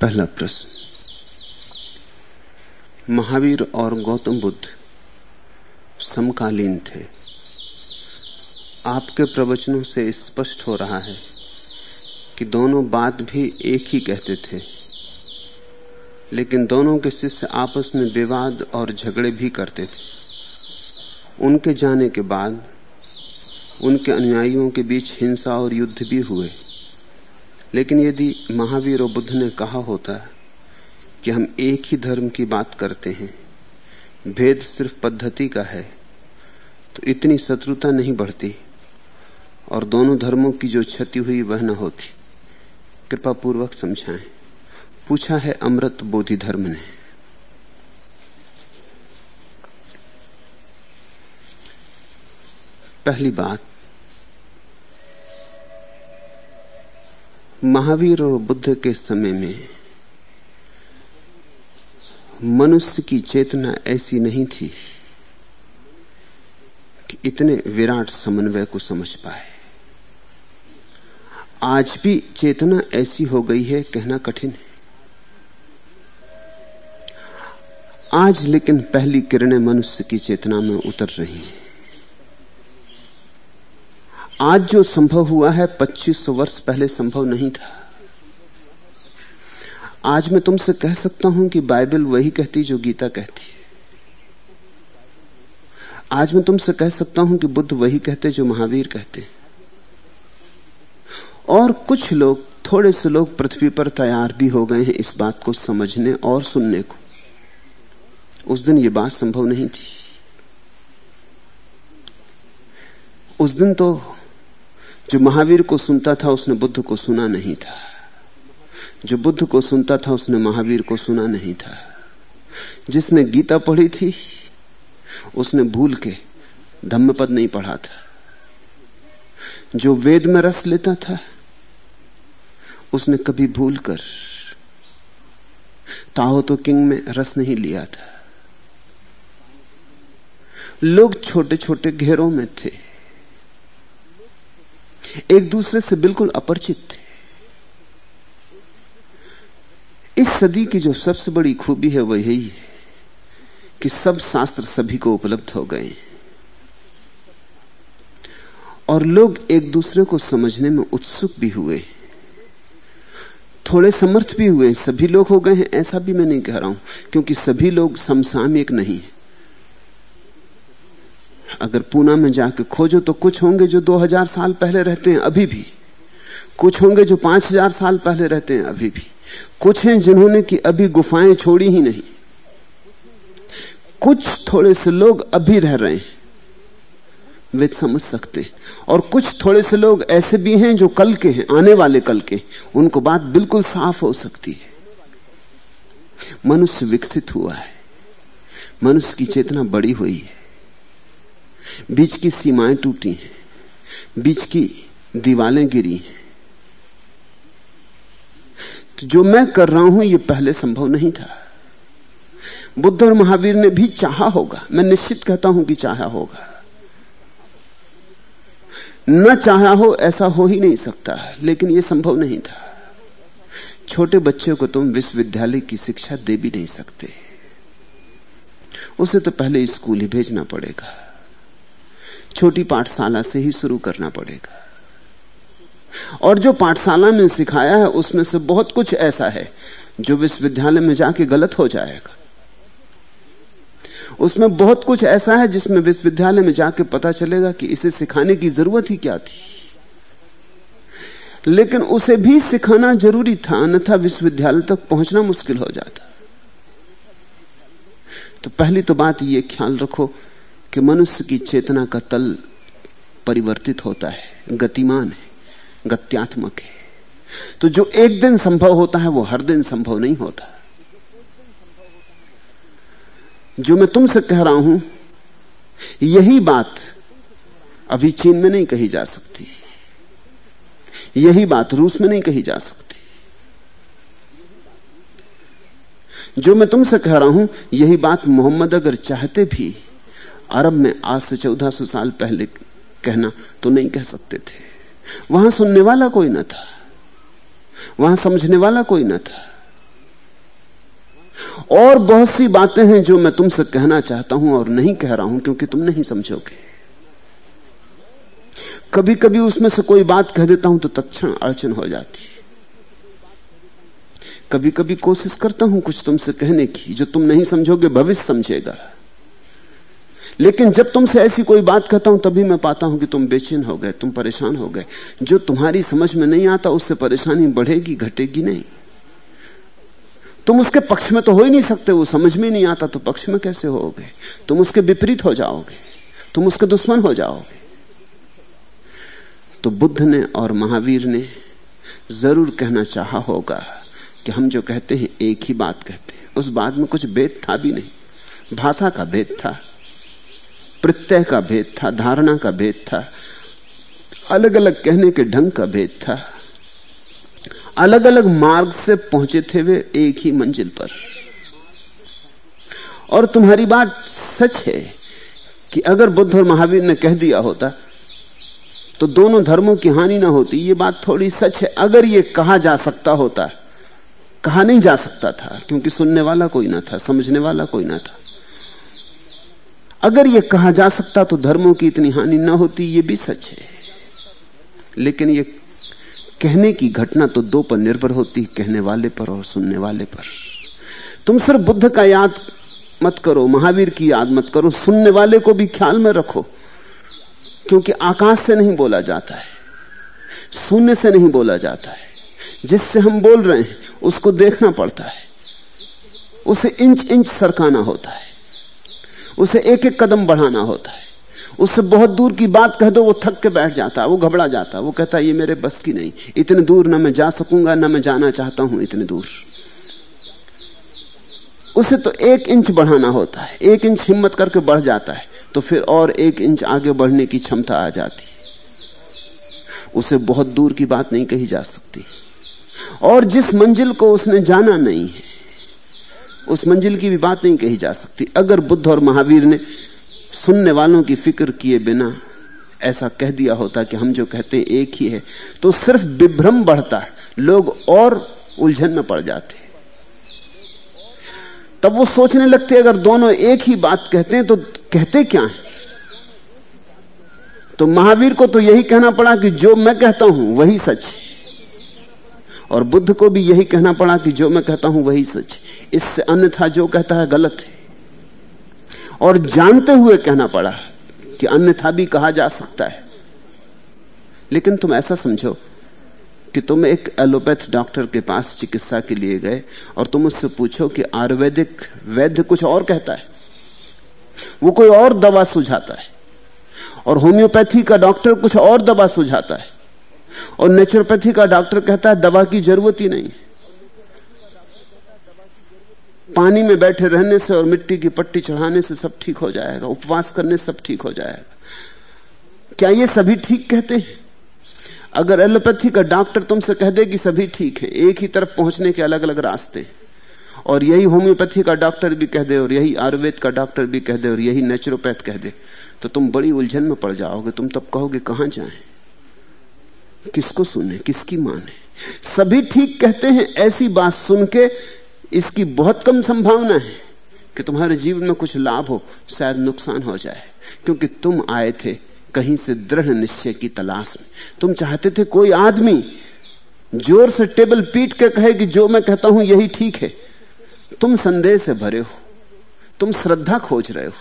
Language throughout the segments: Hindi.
पहला प्रश्न। महावीर और गौतम बुद्ध समकालीन थे। आपके प्रवचनों से स्पष्ट हो रहा है कि दोनों बात भी एक ही कहते थे। लेकिन दोनों के शिष्य आपस में विवाद और झगड़े भी करते थे। उनके जाने के बाद उनके अनुयायियों के बीच हिंसा और युद्ध भी हुए। लेकिन यदि महावीर और बुद्ध ने कहा होता कि हम एक ही धर्म की बात करते हैं, भेद सिर्फ़ पद्धति का है तो इतनी शत्रुता नहीं बढ़ती और दोनों धर्मों की जो क्षति हुई वह न होती। कृपा पूर्वक समझाएँ। पूछा है अमृत बोधि धर्म ने। पहली बात महावीर और बुद्ध के समय में मनुष्य की चेतना ऐसी नहीं थी कि इतने विराट समन्वय को समझ पाए। आज भी चेतना ऐसी हो गई है, कहना कठिन है। आज लेकिन पहली किरणें मनुष्य की चेतना में उतर रही हैं। आज जो संभव हुआ है 2500 वर्ष पहले संभव नहीं था। आज मैं तुमसे कह सकता हूँ कि बाइबल वही कहती जो गीता कहती है। आज मैं तुमसे कह सकता हूँ कि बुद्ध वही कहते जो महावीर कहते और कुछ लोग, थोड़े से लोग पृथ्वी पर तैयार भी हो गए हैं इस बात को समझने और सुनने को। उस दिन ये बात संभव नहीं थी। उस दिन तो जो महावीर को सुनता था, उसने बुद्ध को सुना नहीं था। जो बुद्ध को सुनता था, उसने महावीर को सुना नहीं था। जिसने गीता पढ़ी थी, उसने भूल के धम्मपद नहीं पढ़ा था। जो वेद में रस लेता था, उसने कभी भूल कर ताहो तो किंग में रस नहीं लिया था। लोग छोटे छोटे घेरों में थे। एक दूसरे से बिल्कुल अपरिचित थे। इस सदी की जो सबसे बड़ी खूबी है, वह यही है कि सब शास्त्र सभी को उपलब्ध हो गए और लोग एक दूसरे को समझने में उत्सुक भी हुए थोड़े समर्थ भी हुए सभी लोग हो गए हैं, ऐसा भी मैं नहीं कह रहा हूँ, क्योंकि सभी लोग समसामयिक नहीं है। अगर पूना में जाके खोजो तो कुछ होंगे जो 2000 साल पहले रहते हैं अभी भी। कुछ होंगे जो 5000 साल पहले रहते हैं अभी भी। कुछ हैं जिन्होंने कि अभी गुफाएँ छोड़ी ही नहीं। कुछ थोड़े से लोग अभी रह रहे हैं। वे समझ सकते हैं। और कुछ थोड़े से लोग ऐसे भी हैं जो कल के हैं, आने वाले कल के। उनको बात बिल्कुल साफ़ हो सकती है। मनुष्य विकसित हुआ है। मनुष्य की चेतना बड़ी हुई है। बीच की सीमाएँ टूटी हैं, बीच की दीवालें गिरी हैं। तो जो मैं कर रहा हूँ, ये पहले संभव नहीं था। बुद्ध और महावीर ने भी चाहा होगा, मैं निश्चित कहता हूँ कि चाहा होगा। न चाहा हो, ऐसा हो ही नहीं सकता, लेकिन यह संभव नहीं था। छोटे बच्चे को तुम विश्वविद्यालय की शिक्षा दे भी नहीं सकते। उसे तो पहले स्कूल ही भेजना पड़ेगा। छोटी पाठशाला से ही शुरू करना पड़ेगा। और जो पाठशाला में सिखाया है, उसमें से बहुत कुछ ऐसा है, जो विश्वविद्यालय में जाके गलत हो जाएगा। उसमें बहुत कुछ ऐसा है, जिसमें विश्वविद्यालय में जाके पता चलेगा कि इसे सिखाने की ज़रूरत ही क्या थी। लेकिन उसे भी सिखाना ज़रूरी था, अन्यथा विश्वविद्यालय तक पहुँचना मुश्किल हो जाता। तो पहली तो बात यह ख्याल रखो कि मनुष्य की चेतना का तल परिवर्तित होता है, गतिमान है, गत्यात्मक है। तो जो एक दिन संभव होता है, वो हर दिन संभव नहीं होता। जो मैं तुमसे कह रहा हूँ, यही बात अभी चीन में नहीं कही जा सकती। यही बात रूस में नहीं कही जा सकती। जो मैं तुमसे कह रहा हूँ, यही बात मोहम्मद अगर चाहते भी अरब में आज से चौदह सौ साल पहले कहना तो नहीं कह सकते थे। वहाँ सुनने वाला कोई न था। वहाँ समझने वाला कोई न था। और बहुत सी बातें हैं जो मैं तुमसे कहना चाहता हूँ और नहीं कह रहा हूँ, क्योंकि तुम नहीं समझोगे। कभी कभी उसमें से कोई बात कह देता हूँ तो तत्क्षण अड़चन हो जाती कभी कभी कोशिश करता हूँ कुछ तुमसे कहने की, जो तुम नहीं समझोगे, भविष्य समझेगा। लेकिन जब तुमसे ऐसी कोई बात कहता हूँ, तभी मैं पाता हूँ कि तुम बेचैन हो गए, तुम परेशान हो गए। जो तुम्हारी समझ में नहीं आता, उससे परेशानी बढ़ेगी, घटेगी नहीं। तुम उसके पक्ष में तो हो ही नहीं सकते, वो समझ में नहीं आता तो पक्ष में कैसे होगे? तुम उसके विपरीत हो जाओगे, तुम उसके दुश्मन हो जाओगे। तो बुद्ध ने और महावीर ने ज़रूर कहना चाहा होगा कि हम जो कहते हैं, एक ही बात कहते हैं। उस बात में कुछ भेद था भी नहीं। भाषा का भेद था। प्रत्यय का भेद था, धारणा का भेद था अलग अलग कहने के ढंग का भेद था। अलग अलग मार्ग से पहुँचे थे वे एक ही मंजिल पर। और तुम्हारी बात सच है कि अगर बुद्ध और महावीर ने कह दिया होता तो दोनों धर्मों की हानि ना होती, ये बात थोड़ी सच है। अगर ये कहा जा सकता होता, कहा नहीं जा सकता था, क्योंकि सुनने वाला कोई ना था, समझने वाला कोई ना था। अगर यह कहा जा सकता तो धर्मों की इतनी हानि न होती, ये भी सच है। लेकिन ये कहने की घटना तो दो पर निर्भर होती, कहने वाले पर और सुनने वाले पर। तुम सिर्फ़ बुद्ध का याद मत करो, महावीर की याद मत करो, सुनने वाले को भी ख्याल में रखो, क्योंकि आकाश से नहीं बोला जाता है, शून्य से नहीं बोला जाता है। जिससे हम बोल रहे हैं, उसको देखना पड़ता है, उसे इंच इंच सरकाना होता है। उसे एक एक कदम बढ़ाना होता है। उससे बहुत दूर की बात कह दो, वो थक के बैठ जाता है वो घबरा जाता है वो कहता है ये मेरे बस की नहीं, इतने दूर ना मैं जा सकूँगा, ना मैं जाना चाहता हूँ इतने दूर। उसे तो एक इंच बढ़ाना होता है, एक इंच हिम्मत करके बढ़ जाता है तो फिर और एक इंच आगे बढ़ने की क्षमता आ जाती उसे बहुत दूर की बात नहीं कही जा सकती। और जिस मंजिल को उसने जाना नहीं है उस मंजिल की भी बात नहीं कही जा सकती। अगर बुद्ध और महावीर ने सुनने वालों की फ़िक्र किए बिना ऐसा कह दिया होता कि हम जो कहते हैं, एक ही है तो सिर्फ़ विभ्रम बढ़ता है। लोग और उलझन में पड़ जाते तब वो सोचने लगते, अगर दोनों एक ही बात कहते हैं तो कहते क्या है? तो महावीर को तो यही कहना पड़ा कि जो मैं कहता हूँ, वही सच है। और बुद्ध को भी यही कहना पड़ा कि जो मैं कहता हूँ वही सच इससे अन्यथा जो कहता है गलत है। और जानते हुए कहना पड़ा कि अन्यथा भी कहा जा सकता है। लेकिन तुम ऐसा समझो कि तुम एक एलोपैथ डॉक्टर के पास चिकित्सा के लिए गए और तुम उससे पूछो कि आयुर्वेदिक वैद्य कुछ और कहता है। वो कोई और दवा सुझाता है। और होम्योपैथी का डॉक्टर कुछ और दवा सुझाता है। और नेचुरोपैथी का डॉक्टर कहता है, दवा की ज़रूरत ही नहीं पानी में बैठे रहने से और मिट्टी की पट्टी चढ़ाने से सब ठीक हो जाएगा, उपवास करने से सब ठीक हो जाएगा। क्या ये सभी ठीक कहते हैं? अगर एलोपैथी का डॉक्टर तुमसे कह दे कि सभी ठीक है, एक ही तरफ़ पहुँचने के अलग अलग रास्ते। और यही होम्योपैथी का डॉक्टर भी कह दे और यही आयुर्वेद का डॉक्टर भी कह दे और यही नेचुरोपैथ कह दे तो तुम बड़ी उलझन में पड़ जाओगे। तुम तब कहोगे, कहाँ जाएँ? किसको सुने, किसकी माने? सभी ठीक कहते हैं, ऐसी बात सुन के इसकी बहुत कम संभावना है कि तुम्हारे जीवन में कुछ लाभ हो, शायद नुकसान हो जाए। क्योंकि तुम आए थे कहीं से दृढ़ निश्चय की तलाश में। तुम चाहते थे कोई आदमी ज़ोर से टेबल पीट के कहे कि जो मैं कहता हूँ यही ठीक है। तुम संदेह से भरे हो, तुम श्रद्धा खोज रहे हो।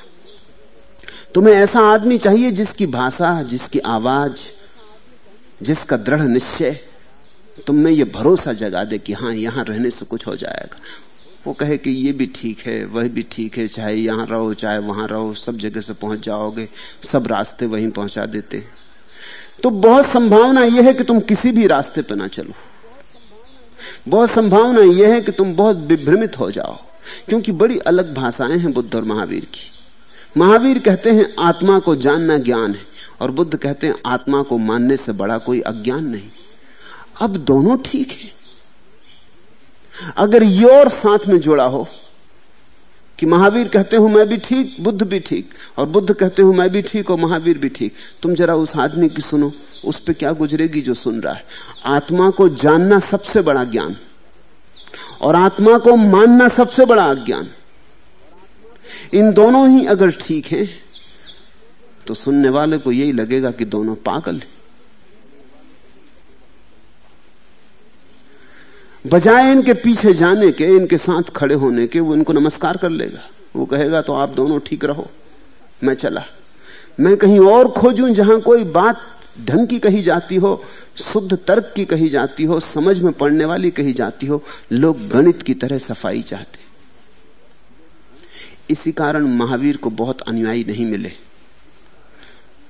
तुम्हें ऐसा आदमी चाहिए जिसकी भाषा, जिसकी आवाज़ जिसका दृढ़ निश्चय तुम में ये भरोसा जगा दे कि हाँ यहाँ रहने से कुछ हो जाएगा। वो कहे कि ये भी ठीक है, वह भी ठीक है, चाहे यहाँ रहो, चाहे वहाँ रहो, सब जगह से पहुँच जाओगे, सब रास्ते वहीं पहुँचा देते। तो बहुत संभावना यह है कि तुम किसी भी रास्ते पर ना चलो। बहुत संभावना यह है कि तुम बहुत विभ्रमित हो जाओ, क्योंकि बड़ी अलग भाषाएँ हैं बुद्ध और महावीर की। महावीर कहते हैं, आत्मा को जानना ज्ञान है। और बुद्ध कहते हैं, आत्मा को मानने से बड़ा कोई अज्ञान नहीं। अब दोनों ठीक है। अगर ये और साथ में जुड़ा हो, कि महावीर कहते हो, मैं भी ठीक, बुद्ध भी ठीक, और बुद्ध कहते हो, मैं भी ठीक, और महावीर भी ठीक, तुम जरा उस आदमी की सुनो, उस पर क्या गुजरेगी जो सुन रहा है? आत्मा को जानना सबसे बड़ा ज्ञान, और आत्मा को मानना सबसे बड़ा अज्ञान। इन दोनों ही अगर ठीक हैं तो सुनने वाले को यही लगेगा कि दोनों पागल हैं। बजाय इनके पीछे जाने के, इनके साथ खड़े होने के, वो इनको नमस्कार कर लेगा। वो कहेगा तो आप दोनों ठीक रहो। मैं चला। मैं कहीं और खोजूं जहाँ कोई बात ढंग की कही जाती हो, शुद्ध तर्क की कही जाती हो, समझ में पड़ने वाली कही जाती हो। लोग गणित की तरह सफ़ाई चाहते इसी कारण महावीर को बहुत अनुयायी नहीं मिले।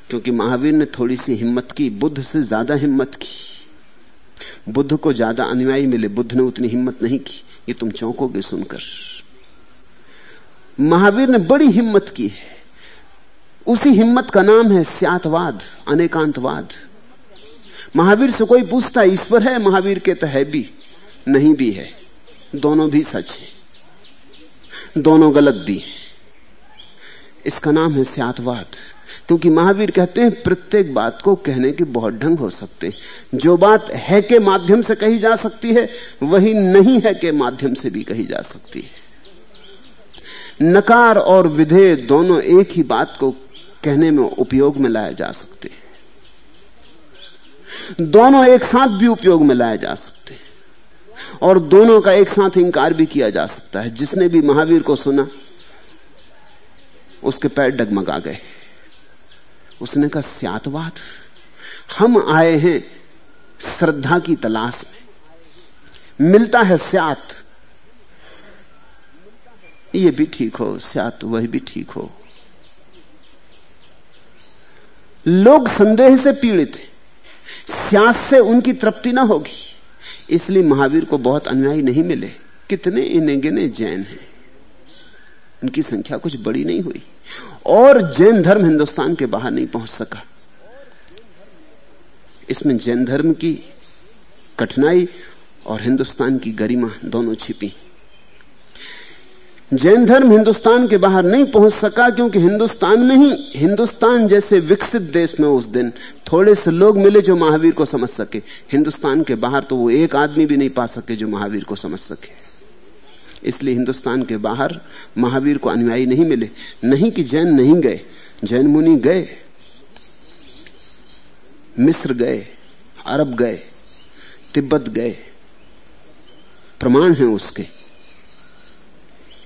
क्योंकि महावीर ने थोड़ी सी हिम्मत की, बुद्ध से ज़्यादा हिम्मत की। बुद्ध को ज़्यादा अनुयायी मिले, बुद्ध ने उतनी हिम्मत नहीं की। ये तुम चौंकोगे सुनकर। महावीर ने बड़ी हिम्मत की है। उसी हिम्मत का नाम है स्यातवाद, अनेकांतवाद। महावीर से कोई पूछता, ईश्वर है, महावीर के तो है भी, नहीं भी है। दोनों भी सच है। दोनों गलत भी है। इसका नाम है स्यातवाद। क्योंकि महावीर कहते हैं, प्रत्येक बात को कहने के बहुत ढंग हो सकते हैं। जो बात है के माध्यम से कही जा सकती है, वही नहीं है के माध्यम से भी कही जा सकती है। नकार और विधेय दोनों एक ही बात को कहने में उपयोग में लाया जा सकते हैं। दोनों एक साथ भी उपयोग में लाए जा सकते हैं। और दोनों का एक साथ इंकार भी किया जा सकता है। जिसने भी महावीर को सुना, उसके पैर डगमगा गए। उसने कहा स्यातवाद हम आए हैं श्रद्धा की तलाश में। मिलता है स्यात। ये भी ठीक हो, स्यात वह भी ठीक हो। लोग संदेह से पीड़ित हैं। स्यात से उनकी तृप्ति ना होगी। इसलिए महावीर को बहुत अनुयायी नहीं मिले। कितने इन्हें गिने जैन हैं। उनकी संख्या कुछ बड़ी नहीं हुई। और जैन धर्म हिंदुस्तान के बाहर नहीं पहुँच सका। इसमें जैन धर्म की कठिनाई और हिंदुस्तान की गरिमा दोनों छिपी। जैन धर्म हिंदुस्तान के बाहर नहीं पहुँच सका क्योंकि हिंदुस्तान में ही, हिंदुस्तान जैसे विकसित देश में उस दिन थोड़े से लोग मिले जो महावीर को समझ सके। हिंदुस्तान के बाहर तो वो एक आदमी भी नहीं पा सके जो महावीर को समझ सके। इसलिए हिंदुस्तान के बाहर महावीर को अनुयायी नहीं मिले। नहीं कि जैन नहीं गए, जैन मुनि गए, मिस्र गए, अरब गए, तिब्बत गए। प्रमाण हैं उसके।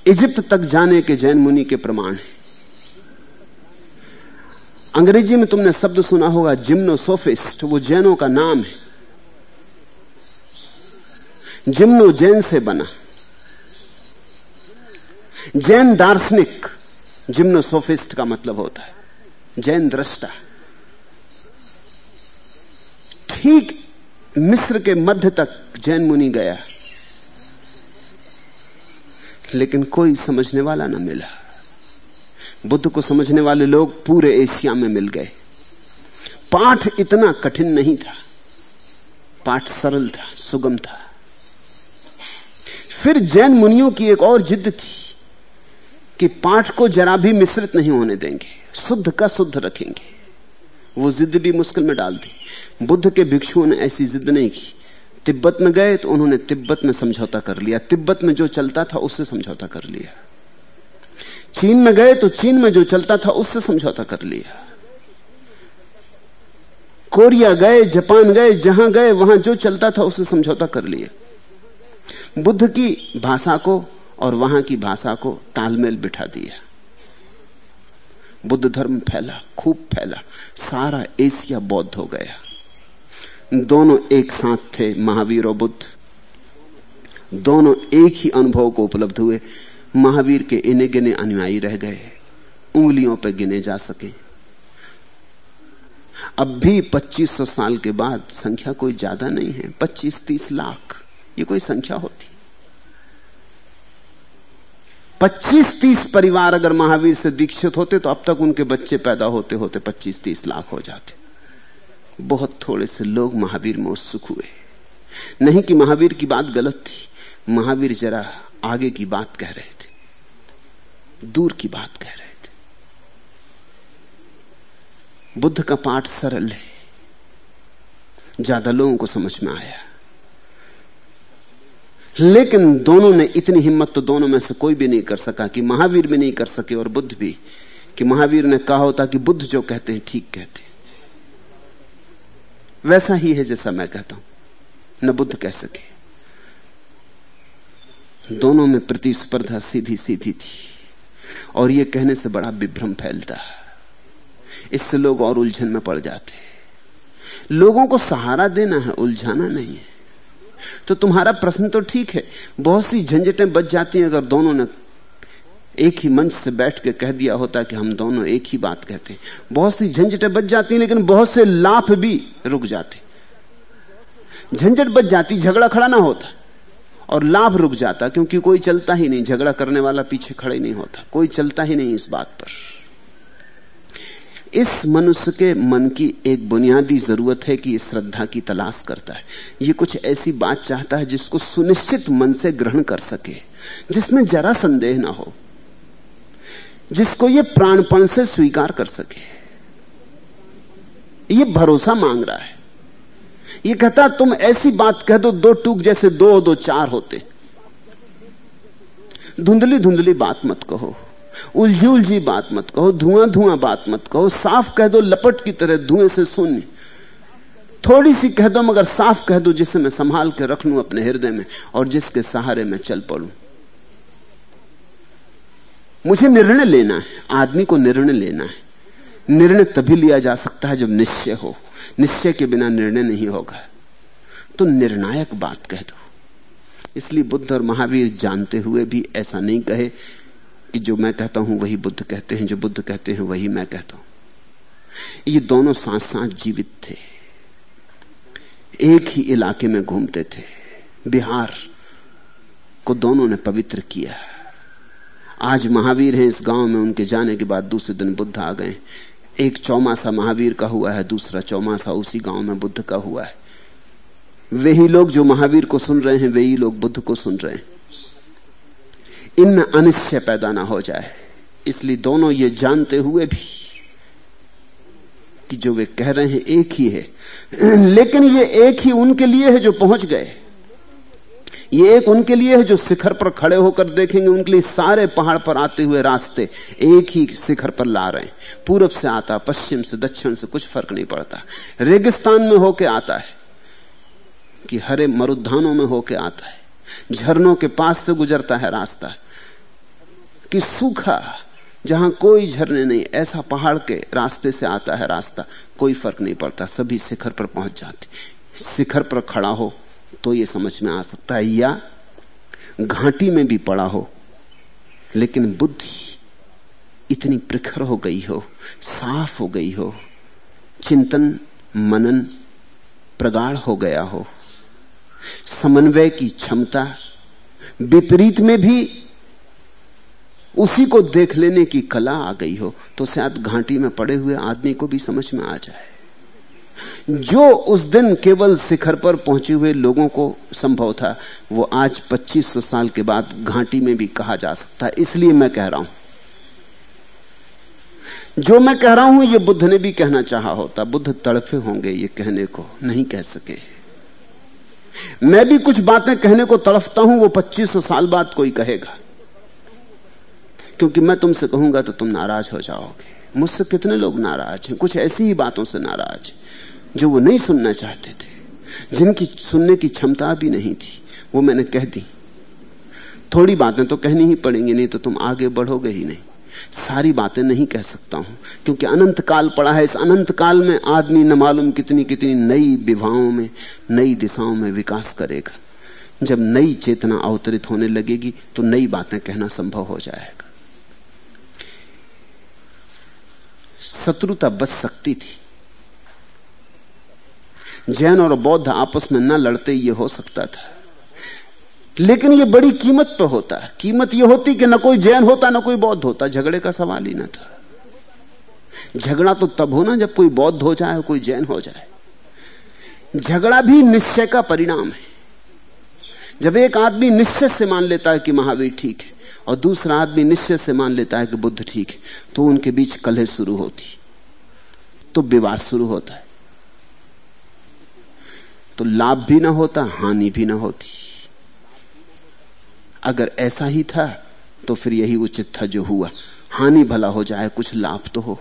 इजिप्त तक जाने के जैन मुनि के प्रमाण हैं। अंग्रेज़ी में तुमने शब्द सुना होगा, जिम्नोसोफिस्ट, वो जैनों का नाम है। जिम्नो जैन से बना। जैन दार्शनिक जिम्नोसोफिस्ट का मतलब होता है। जैन दृष्टा। ठीक मिस्र के मध्य तक जैन मुनि गया। लेकिन कोई समझने वाला ना मिला। बुद्ध को समझने वाले लोग पूरे एशिया में मिल गए। पाठ इतना कठिन नहीं था। पाठ सरल था, सुगम था। फिर जैन मुनियों की एक और जिद थी। कि पाठ को जरा भी मिश्रित नहीं होने देंगे। शुद्ध का शुद्ध रखेंगे। वो जिद भी मुश्किल में डाल दी। बुद्ध के भिक्षुओं ने ऐसी जिद नहीं की। तिब्बत में गए तो उन्होंने तिब्बत में समझौता कर लिया। तिब्बत में जो चलता था उससे समझौता कर लिया। चीन में गए तो चीन में जो चलता था उससे समझौता कर लिया। कोरिया गए, जापान गए, जहाँ गए, वहाँ जो चलता था उससे समझौता कर लिया। बुद्ध की भाषा को और वहाँ की भाषा को तालमेल बिठा दिया। बुद्ध धर्म फैला, खूब फैला, सारा एशिया बौद्ध हो गया। दोनों एक साथ थे, महावीर और बुद्ध। दोनों एक ही अनुभव को उपलब्ध हुए। महावीर के इने गिने अनुयायी रह गए, उंगलियों पर गिने जा सके। अब भी 2500 साल के बाद संख्या कोई ज़्यादा नहीं है 25-30 लाख, ये कोई संख्या होती। 25-30 परिवार अगर महावीर से दीक्षित होते तो अब तक उनके बच्चे पैदा होते होते 25-30 लाख हो जाते। बहुत थोड़े से लोग महावीर में उत्सुक हुए। नहीं कि महावीर की बात गलत थी, महावीर जरा आगे की बात कह रहे थे, दूर की बात कह रहे थे। बुद्ध का पाठ सरल है, ज़्यादा लोगों को समझ में आया। लेकिन दोनों ने इतनी हिम्मत तो दोनों में से कोई भी नहीं कर सका कि महावीर भी नहीं कर सके और बुद्ध भी, कि महावीर ने कहा होता कि बुद्ध जो कहते हैं ठीक कहते हैं। वैसा ही है जैसा मैं कहता हूँ। न बुद्ध कह सके। दोनों में प्रतिस्पर्धा सीधी सीधी थी और यह कहने से बड़ा विभ्रम फैलता। है इससे लोग और उलझन में पड़ जाते। हैं लोगों को सहारा देना है, उलझाना नहीं है। तो तुम्हारा प्रश्न तो ठीक है। बहुत सी झंझटें बच जाती हैं अगर दोनों ने एक ही मंच से बैठ के कह दिया होता कि हम दोनों एक ही बात कहते हैं। बहुत सी झंझटें बच जाती हैं, लेकिन बहुत से लाभ भी रुक जाते झंझट बच जाती, झगड़ा खड़ा ना होता और लाभ रुक जाता, क्योंकि कोई चलता ही नहीं, झगड़ा करने वाला पीछे खड़ा ही नहीं होता, कोई चलता ही नहीं इस बात पर। इस मनुष्य के मन की एक बुनियादी ज़रूरत है कि श्रद्धा की तलाश करता है। ये कुछ ऐसी बात चाहता है जिसको सुनिश्चित मन से ग्रहण कर सके, जिसमें जरा संदेह ना हो, जिसको ये प्राणपण से स्वीकार कर सके। ये भरोसा मांग रहा है। ये कहता, तुम ऐसी बात कह दो दो टूक जैसे दो दो चार होते। धुंधली धुंधली बात मत कहो। उलझी उलझी बात मत कहो धुआँ धुआँ बात मत कहो, साफ़ कह दो, लपट की तरह धुएँ से शून्य थोड़ी सी कह दो, मगर साफ़ कह दो, जिसे मैं संभाल के रख लू अपने हृदय में और जिसके सहारे में चल पड़ू। मुझे निर्णय लेना है, आदमी को निर्णय लेना है। निर्णय तभी लिया जा सकता है जब निश्चय हो। निश्चय के बिना निर्णय नहीं होगा। तो निर्णायक बात कह दो। इसलिए बुद्ध और महावीर जानते हुए भी ऐसा नहीं कहे कि जो मैं कहता हूँ वही बुद्ध कहते हैं, जो बुद्ध कहते हैं वही मैं कहता हूँ। ये दोनों साथ साथ जीवित थे। एक ही इलाके में घूमते थे। बिहार को दोनों ने पवित्र किया। आज महावीर हैं इस गाँव में, उनके जाने के बाद दूसरे दिन बुद्ध आ गए। एक चौमासा महावीर का हुआ है, दूसरा चौमासा उसी गाँव में बुद्ध का हुआ है। वही लोग जो महावीर को सुन रहे हैं वही लोग बुद्ध को सुन रहे हैं। इनमें अनिश्चय पैदा ना हो जाए। इसलिए दोनों ये जानते हुए भी कि जो वे कह रहे हैं एक ही है। लेकिन ये एक ही उनके लिए है जो पहुँच गए। ये एक उनके लिए है जो शिखर पर खड़े होकर देखेंगे, उनके लिए सारे पहाड़ पर आते हुए रास्ते एक ही शिखर पर ला रहे हैं। पूरब से आता, पश्चिम से, दक्षिण से कुछ फ़र्क नहीं पड़ता। रेगिस्तान में होके आता है कि हरे मरुद्धानों में होके आता है। झरनों के पास से गुजरता है रास्ता। कि सूखा, जहाँ कोई झरने नहीं, ऐसा पहाड़ के रास्ते से आता है रास्ता, कोई फ़र्क नहीं पड़ता, सभी शिखर पर पहुँच जाते। शिखर पर खड़ा हो तो ये समझ में आ सकता है, या घाटी में भी पड़ा हो, लेकिन बुद्धि इतनी प्रखर हो गई हो, साफ़ हो गई हो, चिंतन, मनन, प्रगाढ़ हो गया हो समन्वय की क्षमता, विपरीत में भी उसी को देख लेने की कला आ गई हो तो शायद घाटी में पड़े हुए आदमी को भी समझ में आ जाए। जो उस दिन केवल शिखर पर पहुँचे हुए लोगों को संभव था, वो आज 2500 साल के बाद घाटी में भी कहा जा सकता है। इसलिए मैं कह रहा हूँ। जो मैं कह रहा हूँ, ये बुद्ध ने भी कहना चाहा होता। बुद्ध तड़फे होंगे ये कहने को, नहीं कह सके। मैं भी कुछ बातें कहने को तड़फता हूँ, वो 2500 साल बाद कोई कहेगा। क्योंकि मैं तुमसे कहूँगा तो तुम नाराज़ हो जाओगे। मुझसे कितने लोग नाराज़ हैं? कुछ ऐसी ही बातों से नाराज़ जो वो नहीं सुनना चाहते थे। जिनकी सुनने की क्षमता भी नहीं थी, वो मैंने कह दी। थोड़ी बातें तो कहनी ही पड़ेंगी, नहीं तो तुम आगे बढ़ोगे ही नहीं। सारी बातें नहीं कह सकता हूँ, क्योंकि अनंत काल पड़ा है। इस अनंत काल में आदमी न मालूम कितनी कितनी नई विवाहों में, नई दिशाओं में विकास करेगा। जब नई चेतना अवतरित होने लगेगी तो नई बातें कहना संभव हो जाएगा। शत्रुता बच सकती थी। जैन और बौद्ध आपस में न लड़ते, ये हो सकता था। लेकिन ये बड़ी कीमत तो होता है। कीमत ये होती कि न कोई जैन होता, न कोई बौद्ध होता। झगड़े का सवाल ही ना था। झगड़ा तो तब होना जब कोई बौद्ध हो जाए कोई जैन हो जाए। झगड़ा भी निश्चय का परिणाम है। जब एक आदमी निश्चय से मान लेता है कि महावीर ठीक है, और दूसरा आदमी निश्चय से मान लेता है कि बुद्ध ठीक है तो उनके बीच कलह शुरू होती। तो विवाद शुरू होता है। तो लाभ भी ना होता, हानि भी ना होती। अगर ऐसा ही था तो फिर यही उचित था जो हुआ। हानि भला हो जाए, कुछ लाभ तो हो।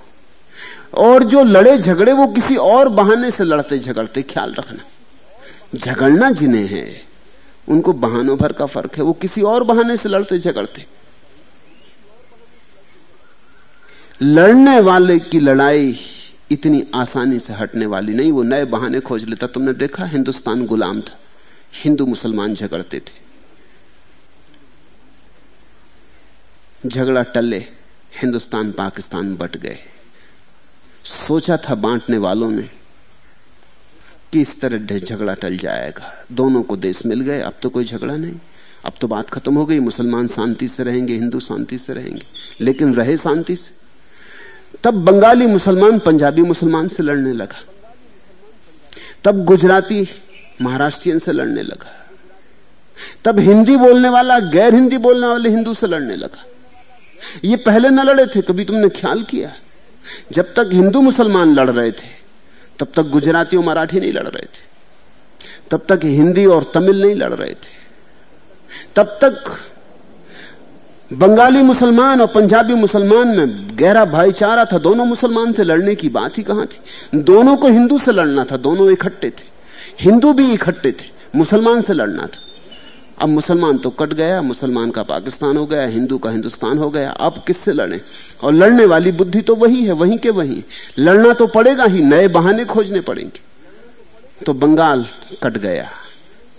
और जो लड़े झगड़े, वो किसी और बहाने से लड़ते झगड़ते ख्याल रखना। झगड़ना जिन्हें है, उनको बहानों भर का फ़र्क है। वो किसी और बहाने से लड़ते झगड़ते। लड़ने वाले की लड़ाई इतनी आसानी से हटने वाली नहीं। वो नए बहाने खोज लेता। तुमने देखा, हिंदुस्तान गुलाम था। हिंदू मुसलमान झगड़ते थे। झगड़ा टले हिंदुस्तान, पाकिस्तान बट गए। सोचा था बांटने वालों ने कि इस तरह झगड़ा टल जाएगा। दोनों को देश मिल गए, अब तो कोई झगड़ा नहीं। अब तो बात खत्म हो गई, मुसलमान शांति से रहेंगे, हिंदू शांति से रहेंगे। लेकिन रहे शांति से। तब बंगाली मुसलमान, पंजाबी मुसलमान से लड़ने लगा। तब गुजराती महाराष्ट्रियन से लड़ने लगा। तब हिंदी बोलने वाला, गैर हिंदी बोलने वाले हिंदू से लड़ने लगा। ये पहले न लड़े थे, कभी तुमने ख्याल किया? जब तक हिंदू मुसलमान लड़ रहे थे, तब तक गुजराती और मराठी नहीं लड़ रहे थे। तब तक हिंदी और तमिल नहीं लड़ रहे थे। तब तक बंगाली मुसलमान और पंजाबी मुसलमान में गहरा भाईचारा था। दोनों मुसलमान से लड़ने की बात ही कहाँ थी? दोनों को हिंदू से लड़ना था, दोनों इकट्ठे थे। हिंदू भी इकट्ठे थे, मुसलमान से लड़ना था। अब मुसलमान तो कट गया, मुसलमान का पाकिस्तान हो गया, हिंदू का हिंदुस्तान हो गया, अब किससे लड़े? और लड़ने वाली बुद्धि तो वही है, वहीं के वहीं। लड़ना तो पड़ेगा ही, नए बहाने खोजने पड़ेंगे। तो बंगाल कट गया,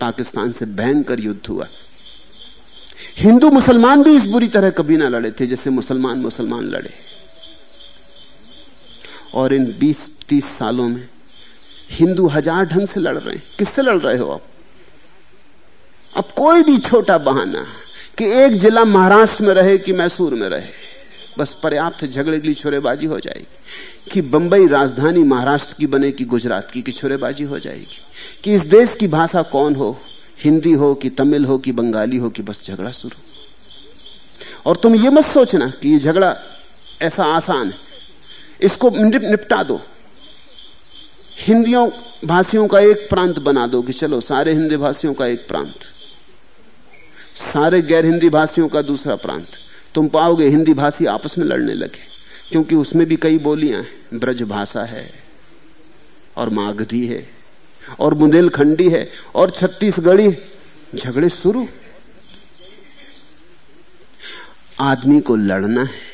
पाकिस्तान से भयंकर युद्ध हुआ। हिंदू मुसलमान भी इस बुरी तरह कभी ना लड़े थे, जैसे मुसलमान मुसलमान लड़े। और इन 20-30 सालों में हिंदू हज़ार ढंग से लड़ रहे हैं। किससे लड़ रहे हो आप? अब कोई भी छोटा बहाना कि एक जिला महाराष्ट्र में रहे कि मैसूर में रहे, बस पर्याप्त झगड़े के छोरेबाजी हो जाएगी। कि बंबई राजधानी महाराष्ट्र की बने कि गुजरात की, कि छोरेबाजी हो जाएगी। कि इस देश की भाषा कौन हो? हिंदी हो कि तमिल हो कि बंगाली हो कि बस झगड़ा शुरू। और तुम ये मत सोचना कि ये झगड़ा ऐसा आसान है। इसको निपटा दो। हिंदियों भाषियों का एक प्रांत बना दो कि चलो, सारे हिंदी भाषियों का एक प्रांत। सारे गैर हिंदी भाषियों का दूसरा प्रांत। तुम पाओगे हिंदी भाषी आपस में लड़ने लगे, क्योंकि उसमें भी कई बोलियाँ हैं। ब्रज भाषा है, और मागधी है, और बुंदेलखंडी है, और छत्तीसगढ़ी झगड़े शुरू। आदमी को लड़ना है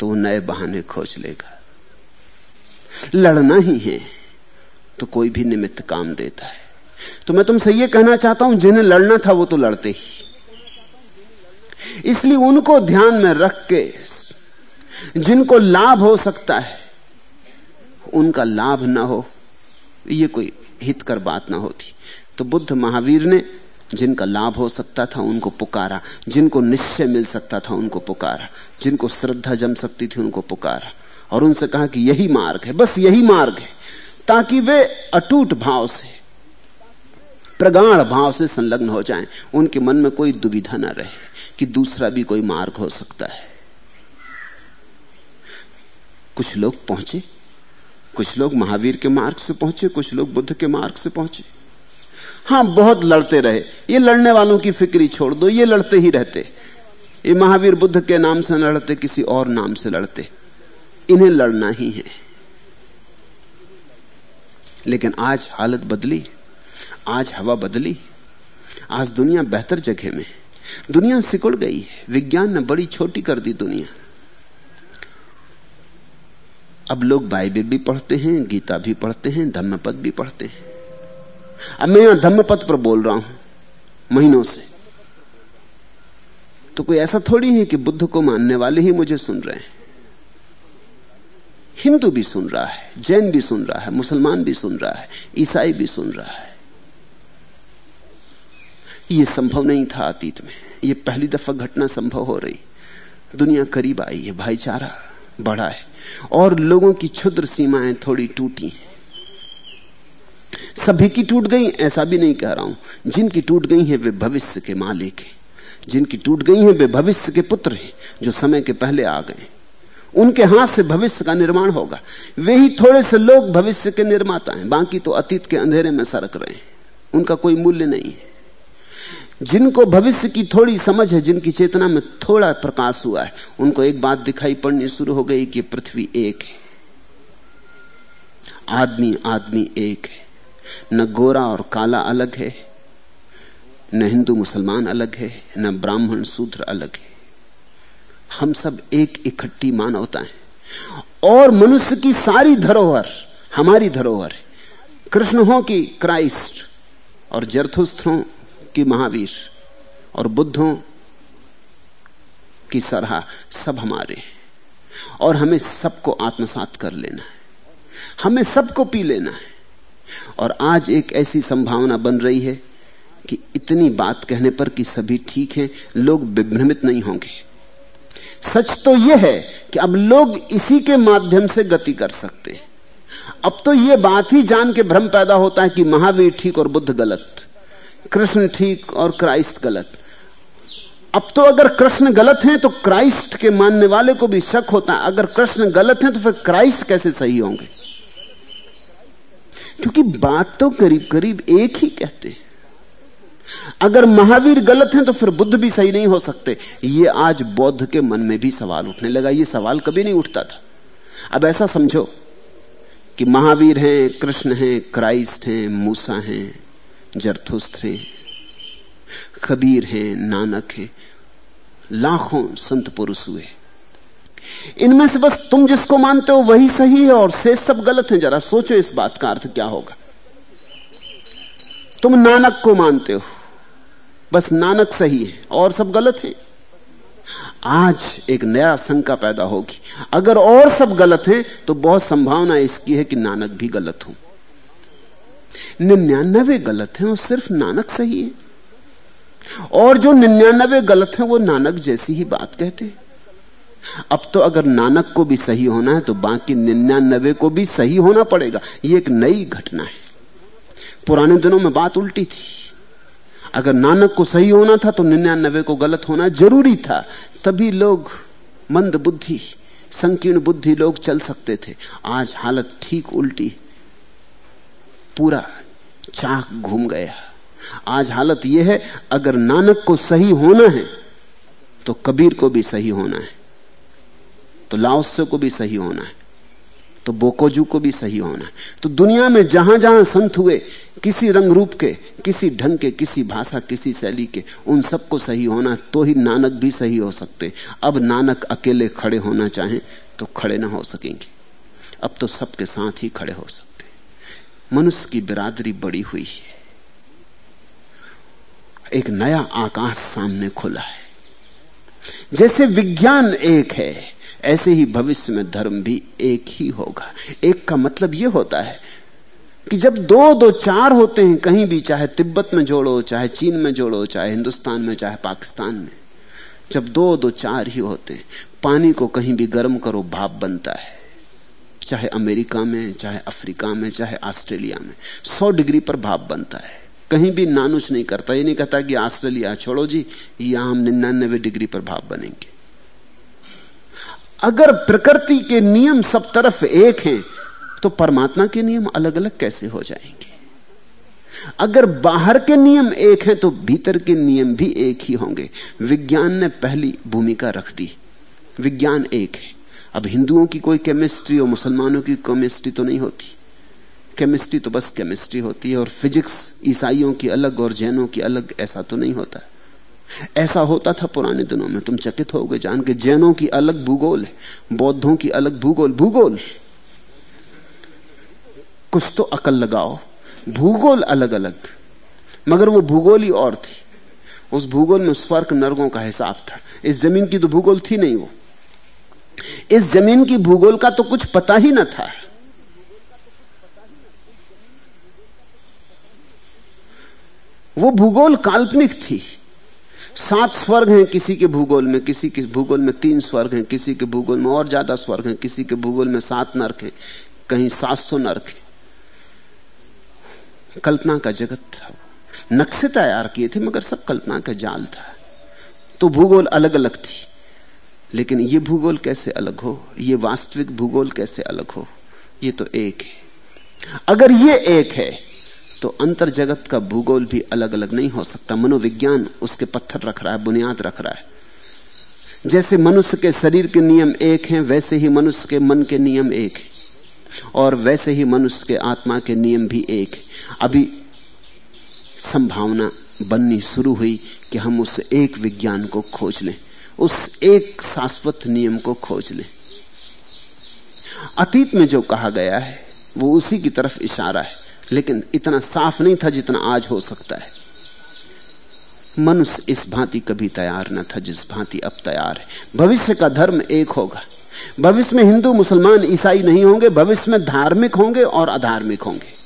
तो वो नए बहाने खोज लेगा। लड़ना ही है तो कोई भी निमित्त काम देता है। तो मैं तुमसे ये कहना चाहता हूँ, जिन्हें लड़ना था वो तो लड़ते ही। इसलिए उनको ध्यान में रख के, जिनको लाभ हो सकता है, उनका लाभ ना हो, ये कोई हितकर बात ना होती। तो बुद्ध महावीर ने, जिनका लाभ हो सकता था उनको पुकारा, जिनको निश्चय मिल सकता था उनको पुकारा, जिनको श्रद्धा जम सकती थी उनको पुकारा, और उनसे कहा कि यही मार्ग है, बस यही मार्ग है, ताकि वे अटूट भाव से प्रगाढ़ भाव से संलग्न हो जाएँ, उनके मन में कोई दुविधा ना रहे कि दूसरा भी कोई मार्ग हो सकता है। कुछ लोग पहुँचे, कुछ लोग महावीर के मार्ग से पहुँचे, कुछ लोग बुद्ध के मार्ग से पहुँचे। हाँ, बहुत लड़ते रहे। ये लड़ने वालों की फिक्री छोड़ दो, ये लड़ते ही रहते। ये महावीर बुद्ध के नाम से लड़ते, किसी और नाम से लड़ते। इन्हें लड़ना ही है। लेकिन आज हालत बदली। आज हवा बदली। आज दुनिया बेहतर जगह में। दुनिया सिकुड़ गई। है विज्ञान ने बड़ी छोटी कर दी दुनिया। अब लोग बाइबल भी पढ़ते हैं, गीता भी पढ़ते हैं, धम्मपद भी पढ़ते हैं। अब मैं यहाँ धम्मपद पर बोल रहा हूँ, महीनों से। तो कोई ऐसा थोड़ी है कि बुद्ध को मानने वाले ही मुझे सुन रहे हैं। हिंदू भी सुन रहा है, जैन भी सुन रहा है, मुसलमान भी सुन रहा है, ईसाई भी सुन रहा है। यह संभव नहीं था अतीत में। यह पहली दफ़ा घटना संभव हो रही। दुनिया करीब आई है, भाईचारा बढ़ा है और लोगों की क्षुद्र सीमाएँ थोड़ी टूटी हैं। सभी की टूट गई, ऐसा भी नहीं कह रहा हूँ। जिनकी टूट गई है, वे भविष्य के मालिक हैं। जिनकी टूट गई है, वे भविष्य के पुत्र हैं, जो समय के पहले आ गए उनके हाथ से भविष्य का निर्माण होगा। वे ही थोड़े से लोग भविष्य के निर्माता हैं। बाकी तो अतीत के अंधेरे में सरक रहे हैं। उनका कोई मूल्य नहीं है। जिनको भविष्य की थोड़ी समझ है, जिनकी चेतना में थोड़ा प्रकाश हुआ है, उनको एक बात दिखाई पड़नी शुरू हो गई कि पृथ्वी एक है। आदमी आदमी एक है। न गोरा और काला अलग है, न हिंदू मुसलमान अलग है, न ब्राह्मण शूद्र अलग है। हम सब एक इकट्ठी मानवता है। और मनुष्य की सारी धरोहर, हमारी धरोहर है। कृष्ण हो कि क्राइस्ट और जरथुस्थ हो कि महावीर और बुद्धों की सरहा सब हमारे और हमें सबको आत्मसात कर लेना है। हमें सबको पी लेना है। और आज एक ऐसी संभावना बन रही है कि इतनी बात कहने पर कि सभी ठीक हैं, लोग विभ्रमित नहीं होंगे। सच तो यह है कि अब लोग इसी के माध्यम से गति कर सकते हैं। अब तो यह बात ही जान के भ्रम पैदा होता है कि महावीर ठीक और बुद्ध गलत। कृष्ण ठीक और क्राइस्ट गलत। अब तो अगर कृष्ण गलत हैं तो क्राइस्ट के मानने वाले को भी शक होता है। अगर कृष्ण गलत हैं तो फिर क्राइस्ट कैसे सही होंगे? क्योंकि बात तो करीब करीब एक ही कहते हैं। अगर महावीर गलत हैं तो फिर बुद्ध भी सही नहीं हो सकते। ये आज बौद्ध के मन में भी सवाल उठने लगा। ये सवाल कभी नहीं उठता था। अब ऐसा समझो कि महावीर हैं, कृष्ण हैं, क्राइस्ट हैं, मूसा हैं जरथुस्थ हैं कबीर हैं, नानक हैं, लाखों संत पुरुष हुए। इनमें से बस तुम जिसको मानते हो वही सही है और से सब गलत है। जरा सोचो इस बात का अर्थ क्या होगा। तुम नानक को मानते हो, बस नानक सही है और सब गलत है। आज एक नया शंका पैदा होगी। अगर और सब गलत है तो बहुत संभावना इसकी है कि नानक भी गलत हो। निन्यानवे गलत हैं और सिर्फ़ नानक सही है। और जो निन्यानवे गलत हैं, वो नानक जैसी ही बात कहते हैं। अब तो अगर नानक को भी सही होना है तो बाकी निन्यानबे को भी सही होना पड़ेगा। ये एक नई घटना है। पुराने दिनों में बात उल्टी थी। अगर नानक को सही होना था तो निन्यानबे को गलत होना ज़रूरी था। तभी लोग मंद बुद्धि, संकीर्ण बुद्धि लोग चल सकते थे। आज हालत ठीक उल्टी पूरा चाक घूम गया। आज हालत यह है, अगर नानक को सही होना है तो कबीर को भी सही होना है तो लाओस्य को भी सही होना है तो बोकोजू को भी सही होना है। तो दुनिया में जहाँ जहाँ संत हुए, किसी रंग रूप के, किसी ढंग के, किसी भाषा, किसी शैली के, उन सबको सही होना तो ही नानक भी सही हो सकते अब नानक अकेले खड़े होना चाहें तो खड़े ना हो सकेंगे। अब तो सबके साथ ही खड़े हो सकते मनुष्य की बिरादरी बड़ी हुई है। एक नया आकाश सामने खुला है। जैसे विज्ञान एक है, ऐसे ही भविष्य में धर्म भी एक ही होगा। एक का मतलब यह होता है कि जब दो दो चार होते हैं, कहीं भी, चाहे तिब्बत में जोड़ो, चाहे चीन में जोड़ो, चाहे हिंदुस्तान में, चाहे पाकिस्तान में, जब दो दो चार ही होते हैं, पानी को कहीं भी गर्म करो, भाप बनता है। चाहे अमेरिका में, चाहे अफ्रीका में, चाहे ऑस्ट्रेलिया में, सौ डिग्री पर भाप बनता है। कहीं भी नानुच नहीं करता। ये नहीं कहता कि ऑस्ट्रेलिया, छोड़ो जी, यहाँ हम निन्यानबे डिग्री पर भाप बनेंगे। अगर प्रकृति के नियम सब तरफ़ एक हैं तो परमात्मा के नियम अलग अलग कैसे हो जाएँगे? अगर बाहर के नियम एक हैं तो भीतर के नियम भी एक ही होंगे। विज्ञान ने पहली भूमिका रख दी। विज्ञान एक है। अब हिंदुओं की कोई केमिस्ट्री और मुसलमानों की केमिस्ट्री तो नहीं होती। केमिस्ट्री तो बस केमिस्ट्री होती है और फिजिक्स ईसाइयों की अलग और जैनों की अलग ऐसा तो नहीं होता। ऐसा होता था पुराने दिनों में, तुम चकित हो गए जान के। जैनों की अलग भूगोल है, बौद्धों की अलग भूगोल। भूगोल? कुछ तो अकल लगाओ। भूगोल अलग अलग मगर वो भूगोल ही और थी। उस भूगोल में स्वर्ग नर्गों का हिसाब था। इस ज़मीन की तो भूगोल थी नहीं वो। इस ज़मीन की भूगोल का तो कुछ पता ही न था। वो भूगोल काल्पनिक थी। सात स्वर्ग हैं किसी के भूगोल में, किसी के भूगोल में तीन स्वर्ग हैं, किसी के भूगोल में और ज़्यादा स्वर्ग हैं, किसी के भूगोल में सात नर्क हैं, कहीं सात सौ नर्क हैं। कल्पना का जगत था नक्शे तैयार किए थे, मगर सब कल्पना का जाल था। तो भूगोल अलग अलग थी। लेकिन ये भूगोल कैसे अलग हो? ये वास्तविक भूगोल कैसे अलग हो? ये तो एक है। अगर ये एक है तो अंतर जगत का भूगोल भी अलग अलग नहीं हो सकता। मनोविज्ञान उसके पत्थर रख रहा है, बुनियाद रख रहा है। जैसे मनुष्य के शरीर के नियम एक हैं, वैसे ही मनुष्य के मन के नियम एक हैं। और वैसे ही मनुष्य के आत्मा के नियम भी एक है। अभी संभावना बननी शुरू हुई कि हम उस एक विज्ञान को खोज लें। उस एक शाश्वत नियम को खोज लें। अतीत में जो कहा गया है, वो उसी की तरफ़ इशारा है, लेकिन इतना साफ़ नहीं था जितना आज हो सकता है। मनुष्य इस भांति कभी तैयार न था जिस भांति अब तैयार है। भविष्य का धर्म एक होगा। भविष्य में हिंदू, मुसलमान, ईसाई नहीं होंगे, भविष्य में धार्मिक होंगे और अधार्मिक होंगे।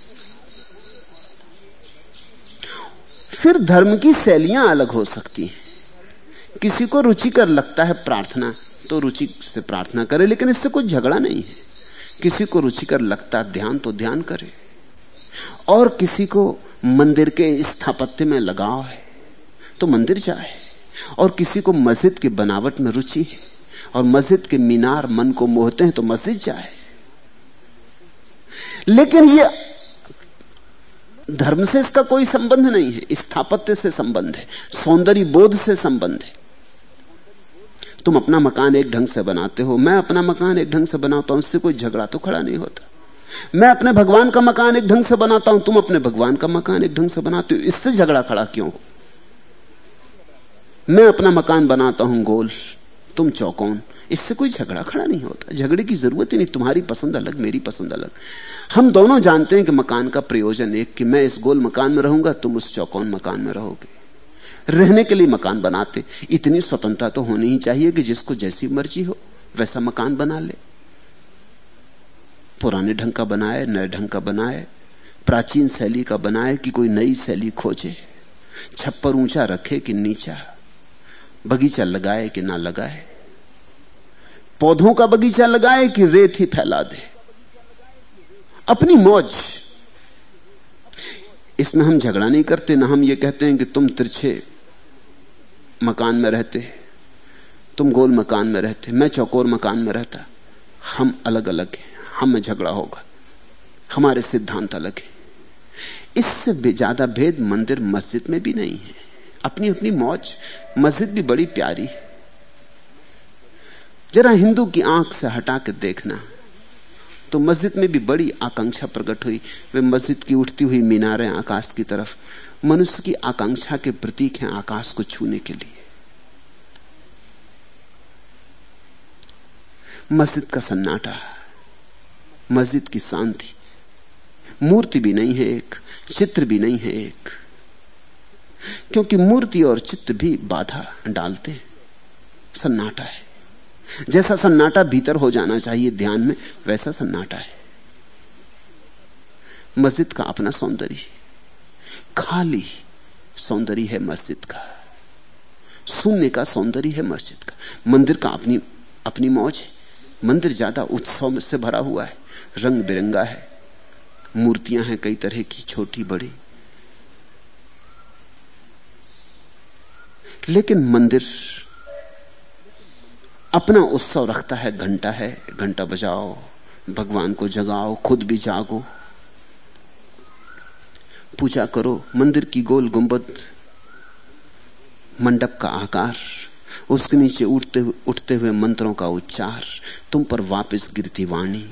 फिर धर्म की शैलियाँ अलग हो सकती हैं। किसी को रुचिकर लगता है प्रार्थना तो रुचि से प्रार्थना करे, लेकिन इससे कोई झगड़ा नहीं है। किसी को रुचिकर लगता ध्यान तो ध्यान करे। और किसी को मंदिर के स्थापत्य में लगाव है तो मंदिर जाए। और किसी को मस्जिद की बनावट में रुचि है, और मस्जिद के मीनार मन को मोहते हैं तो मस्जिद जाए। लेकिन ये धर्म से इसका कोई संबंध नहीं है, स्थापत्य से संबंध है, सौंदर्य बोध से संबंध है। तुम अपना मकान एक ढंग से बनाते हो, मैं अपना मकान एक ढंग से बनाता हूँ इससे कोई झगड़ा तो खड़ा नहीं होता। मैं अपने भगवान का मकान एक ढंग से बनाता हूँ, तुम अपने भगवान का मकान एक ढंग से बनाते हो, इससे झगड़ा खड़ा क्यों हो? मैं अपना मकान बनाता हूँ, गोल, तुम चौकोन, इससे कोई झगड़ा खड़ा नहीं होता। झगड़े की ज़रूरत ही नहीं, तुम्हारी पसंद अलग, मेरी पसंद अलग। हम दोनों जानते हैं कि मकान का प्रयोजन एक कि मैं इस गोल मकान में रहूँगा, तुम उस चौकोन मकान में रहोगे। रहने के लिए मकान बनाते। इतनी स्वतंत्रता तो होनी ही चाहिए कि जिसको जैसी मर्ज़ी हो, वैसा मकान बना ले। पुराने ढंग का बनाए, नए ढंग का बनाए, प्राचीन शैली का बनाए कि कोई नई शैली खोजे। छप्पर ऊँचा रखे कि नीचा, बगीचा लगाए कि ना लगाए। पौधों का बगीचा लगाए कि रेत ही फैला दे। अपनी मौज। इसमें हम झगड़ा नहीं करते, ना हम ये कहते हैं कि तुम तिरछे मकान में रहते तुम गोल मकान में रहते मैं चौकोर मकान में रहता। हम अलग अलग हैं। हम में झगड़ा होगा। हमारे सिद्धांत अलग है। इससे ज़्यादा भेद मंदिर, मस्जिद में भी नहीं है। अपनी अपनी मौज। मस्जिद भी बड़ी प्यारी है। जरा हिंदू की आँख से हटा के देखना। तो मस्जिद में भी बड़ी आकांक्षा प्रकट हुई। वे मस्जिद की उठती हुई मीनारें आकाश की तरफ़, मनुष्य की आकांक्षा के प्रतीक हैं आकाश को छूने के लिए। मस्जिद का सन्नाटा, मस्जिद की शांति, मूर्ति भी नहीं है एक, चित्र भी नहीं है एक, क्योंकि मूर्ति और चित्र भी बाधा डालते हैं। सन्नाटा है। जैसा सन्नाटा भीतर हो जाना चाहिए ध्यान में, वैसा सन्नाटा है। मस्जिद का अपना सौंदर्य खाली सौंदर्य है मस्जिद का। शून्य का सौंदर्य है मस्जिद का। मंदिर का अपनी अपनी मौज है। मंदिर ज़्यादा उत्सव से भरा हुआ है। रंग बिरंगा है। मूर्तियाँ हैं कई तरह की, छोटी, बड़ी। लेकिन मंदिर अपना उत्सव रखता है, घंटा है, घंटा बजाओ, भगवान को जगाओ, खुद भी जागो। पूजा करो, मंदिर की गोल गुंबद, मंडप का आकार, उसके नीचे उठते हुए उठते हुए मंत्रों का उच्चार, तुम पर वापस गिरती वाणी।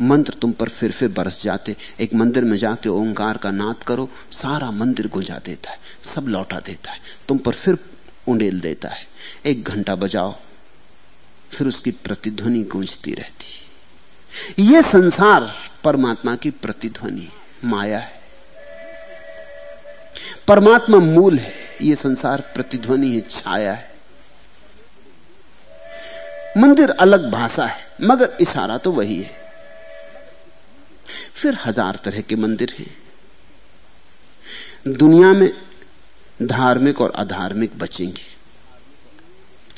मंत्र तुम पर फिर फिर बरस जाते, एक मंदिर में जाके ओंकार का नाद करो, सारा मंदिर गुंजा देता है, सब लौटा देता है। तुम पर फिर उंडेल देता है। एक घंटा बजाओ, फिर उसकी प्रतिध्वनि गूंजती रहती यह संसार परमात्मा की प्रतिध्वनि, माया है। परमात्मा मूल है यह संसार प्रतिध्वनि है, छाया है। मंदिर अलग भाषा है, मगर इशारा तो वही है। फिर हज़ार तरह के मंदिर हैं। दुनिया में धार्मिक और अधार्मिक बचेंगे।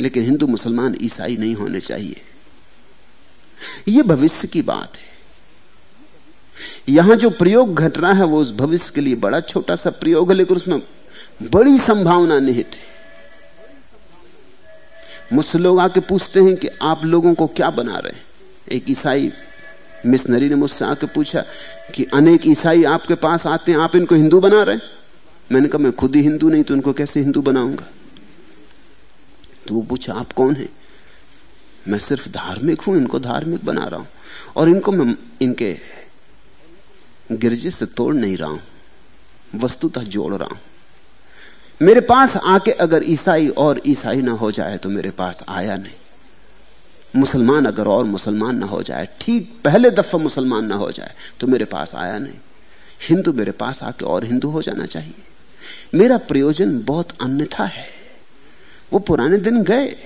लेकिन हिंदू मुसलमान ईसाई नहीं होने चाहिए। यह भविष्य की बात है। यहाँ जो प्रयोग घट रहा है, वो उस भविष्य के लिए बड़ा छोटा सा प्रयोग है, लेकिन उसमें बड़ी संभावना निहित है। मुझसे लोग आके पूछते हैं कि आप लोगों को क्या बना रहे हैं? एक ईसाई मिशनरी ने मुझसे आके पूछा कि अनेक ईसाई आपके पास आते हैं, आप इनको हिंदू बना रहे मैंने कहा, मैं खुद ही हिंदू नहीं तो उनको कैसे हिंदू बनाऊँगा? तो वो पूछा, आप कौन है? मैं सिर्फ़ धार्मिक हूँ, इनको धार्मिक बना रहा हूँ। और इनको मैं, इनके गिरजे से तोड़ नहीं रहा हूँ, वस्तुतः जोड़ रहा हूँ। मेरे पास आके अगर ईसाई और ईसाई ना हो जाए तो मेरे पास आया नहीं। मुसलमान अगर और मुसलमान ना हो जाए, ठीक पहले दफ़ा मुसलमान ना हो जाए तो मेरे पास आया नहीं। हिंदू मेरे पास आके और हिंदू हो जाना चाहिए। मेरा प्रयोजन बहुत अन्यथा है। वो पुराने दिन गए।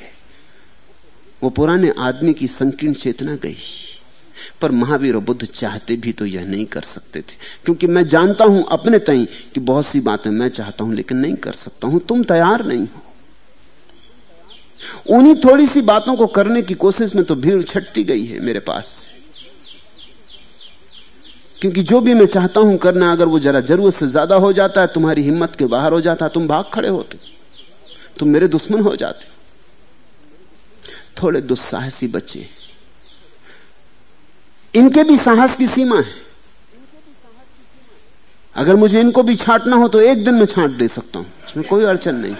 वो पुराने आदमी की संकीर्ण चेतना गई। पर महावीर और बुद्ध चाहते भी तो यह नहीं कर सकते थे। क्योंकि मैं जानता हूँ अपने तई कि बहुत सी बातें मैं चाहता हूँ, लेकिन नहीं कर सकता हूँ। तुम तैयार नहीं हो। उन्हीं थोड़ी सी बातों को करने की कोशिश में तो भीड़ छटती गई है मेरे पास। क्योंकि जो भी मैं चाहता हूँ करना, अगर वो जरा ज़रूरत से ज़्यादा हो जाता है, तुम्हारी हिम्मत के बाहर हो जाता है, तुम भाग खड़े होते। तुम मेरे दुश्मन हो जाते। थोड़े दुस्साहसी बच्चे। इनके भी साहस की सीमा है। अगर मुझे इनको भी छांटना हो तो एक दिन में छांट दे सकता हूँ। इसमें कोई अड़चन नहीं।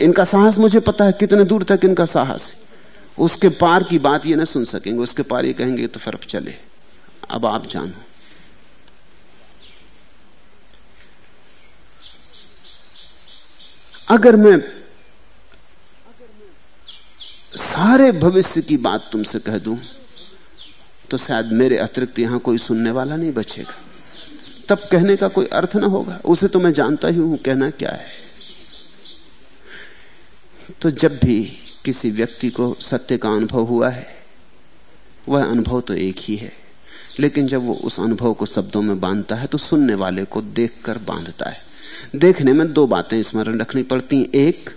इनका साहस मुझे पता है, कितने दूर तक इनका साहस है। उसके पार की बात ये ना सुन सकेंगे, उसके पार ये कहेंगे तो फ़र्क चले। अब आप जानो। अगर मैं सारे भविष्य की बात तुमसे कह दूँ तो शायद मेरे अतिरिक्त यहाँ कोई सुनने वाला नहीं बचेगा। तब कहने का कोई अर्थ ना होगा। उसे तो मैं जानता ही हूँ कहना क्या है। तो जब भी किसी व्यक्ति को सत्य का अनुभव हुआ है, वह अनुभव तो एक ही है। लेकिन जब वो उस अनुभव को शब्दों में बांधता है तो सुनने वाले को देखकर बांधता है। देखने में दो बातें स्मरण रखनी पड़ती एक,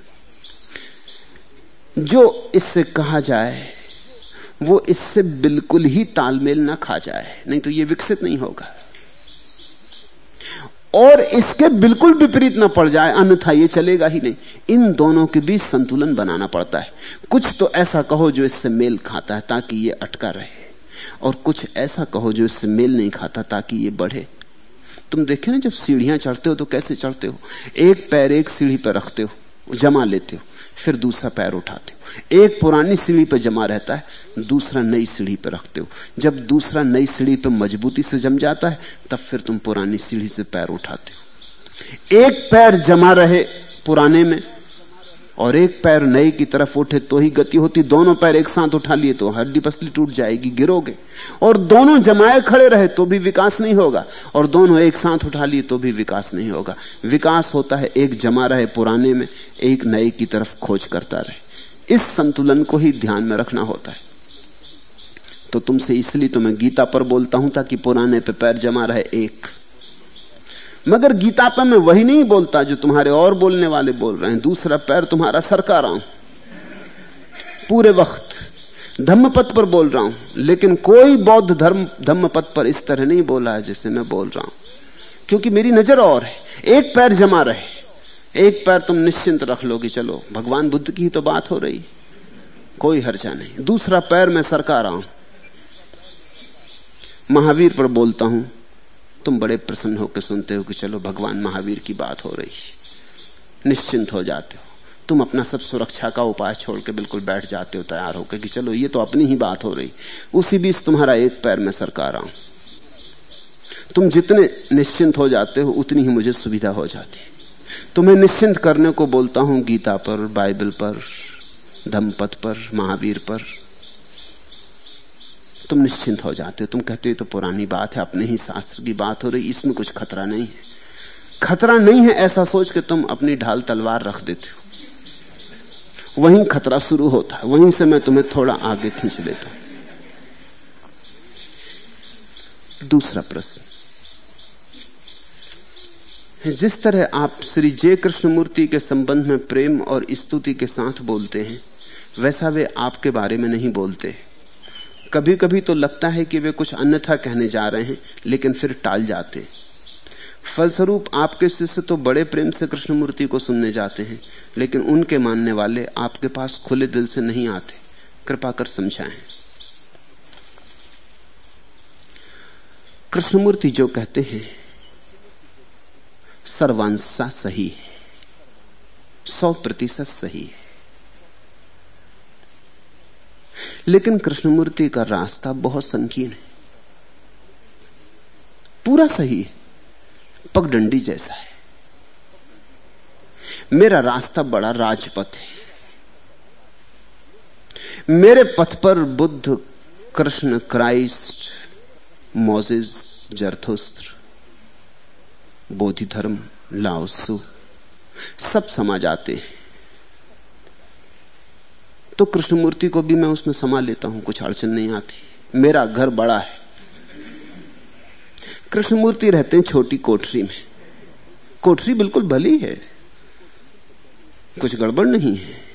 जो इससे कहा जाए, वो इससे बिल्कुल ही तालमेल ना खा जाए, नहीं तो ये विकसित नहीं होगा। और इसके बिल्कुल विपरीत ना पड़ जाए, अन्यथा ये चलेगा ही नहीं। इन दोनों के बीच संतुलन बनाना पड़ता है। कुछ तो ऐसा कहो जो इससे मेल खाता है ताकि ये अटका रहे, और कुछ ऐसा कहो जो इससे मेल नहीं खाता ताकि ये बढ़े। तुम देखे ना, जब सीढ़ियाँ चढ़ते हो तो कैसे चढ़ते हो? एक पैर एक सीढ़ी पर रखते हो, जमा लेते हो, फिर दूसरा पैर उठाते हो। एक पुरानी सीढ़ी पर जमा रहता है, दूसरा नई सीढ़ी पर रखते हो। जब दूसरा नई सीढ़ी पर मजबूती से जम जाता है, तब फिर तुम पुरानी सीढ़ी से पैर उठाते हो। एक पैर जमा रहे पुराने में और एक पैर नए की तरफ़ उठे तो ही गति होती, दोनों पैर एक साथ उठा लिए तो हड्डी पसली टूट जाएगी, गिरोगे। और दोनों जमाए खड़े रहे तो भी विकास नहीं होगा। और दोनों एक साथ उठा लिए तो भी विकास नहीं होगा। विकास होता है एक जमा रहे पुराने में, एक नए की तरफ़ खोज करता रहे। इस संतुलन को ही ध्यान में रखना होता है। तो तुमसे इसलिए तो मैं गीता पर बोलता हूँ ताकि पुराने पे पैर जमा रहे एक। मगर गीता पर मैं वही नहीं बोलता जो तुम्हारे और बोलने वाले बोल रहे हैं। दूसरा पैर तुम्हारा सरका रहा हूँ। पूरे वक्त धम्म पथ पर बोल रहा हूँ। लेकिन कोई बौद्ध धर्म धम्म पथ पर इस तरह नहीं बोला है जैसे मैं बोल रहा हूँ। क्योंकि मेरी नज़र और है। एक पैर जमा रहे। एक पैर तुम निश्चिंत रख लो कि चलो, भगवान बुद्ध की तो बात हो रही। कोई हर्जा नहीं। दूसरा पैर मैं सरका रहा हूँ। महावीर पर बोलता हूँ तुम बड़े प्रसन्न होकर सुनते हो कि चलो भगवान महावीर की बात हो रही निश्चिंत हो जाते हो। तुम अपना सब सुरक्षा का उपाय छोड़ के बिल्कुल बैठ जाते हो, तैयार होकर कि चलो ये तो अपनी ही बात हो रही। उसी बीच तुम्हारा एक पैर में सरकार आऊँ तुम जितने निश्चिंत हो जाते हो, उतनी ही मुझे सुविधा हो जाती तुम्हें निश्चिंत करने को बोलता हूँ गीता पर, बाइबल पर धमपथ पर, महावीर पर। तुम निश्चिंत हो जाते हो। तुम कहते हो तो पुरानी बात है अपने ही शास्त्र की बात हो रही, इसमें कुछ खतरा नहीं है। खतरा नहीं है ऐसा सोच के तुम अपनी ढाल तलवार रख देते हो। वहीं खतरा शुरू होता है, वहीं से मैं तुम्हें थोड़ा आगे खींच लेता हूँ। दूसरा प्रश्न। जिस तरह आप श्री जय कृष्णमूर्ति के संबंध में प्रेम और स्तुति के साथ बोलते हैं, वैसा वे आपके बारे में नहीं बोलते। कभी कभी तो लगता है कि वे कुछ अन्यथा कहने जा रहे हैं, लेकिन फिर टाल जाते फलस्वरूप आपके शिष्य तो बड़े प्रेम से कृष्णमूर्ति को सुनने जाते हैं, लेकिन उनके मानने वाले आपके पास खुले दिल से नहीं आते। कृपा कर समझाएँ। कृष्णमूर्ति जो कहते हैं सर्वांशा सही है, सौ प्रतिशत सही है। लेकिन कृष्णमूर्ति का रास्ता बहुत संकीर्ण है। पूरा सही है। पगडंडी जैसा है। मेरा रास्ता बड़ा राजपथ है। मेरे पथ पर Buddha, Krishna, Christ, Moses, Zarathustra Bodhidharma Lao Tzu, सब समा जाते हैं। तो कृष्णमूर्ति को भी मैं उसमें समा लेता हूँ, कुछ अड़चन नहीं आती। मेरा घर बड़ा है। कृष्णमूर्ति रहते हैं छोटी कोठरी में। कोठरी बिल्कुल भली है। कुछ गड़बड़ नहीं है।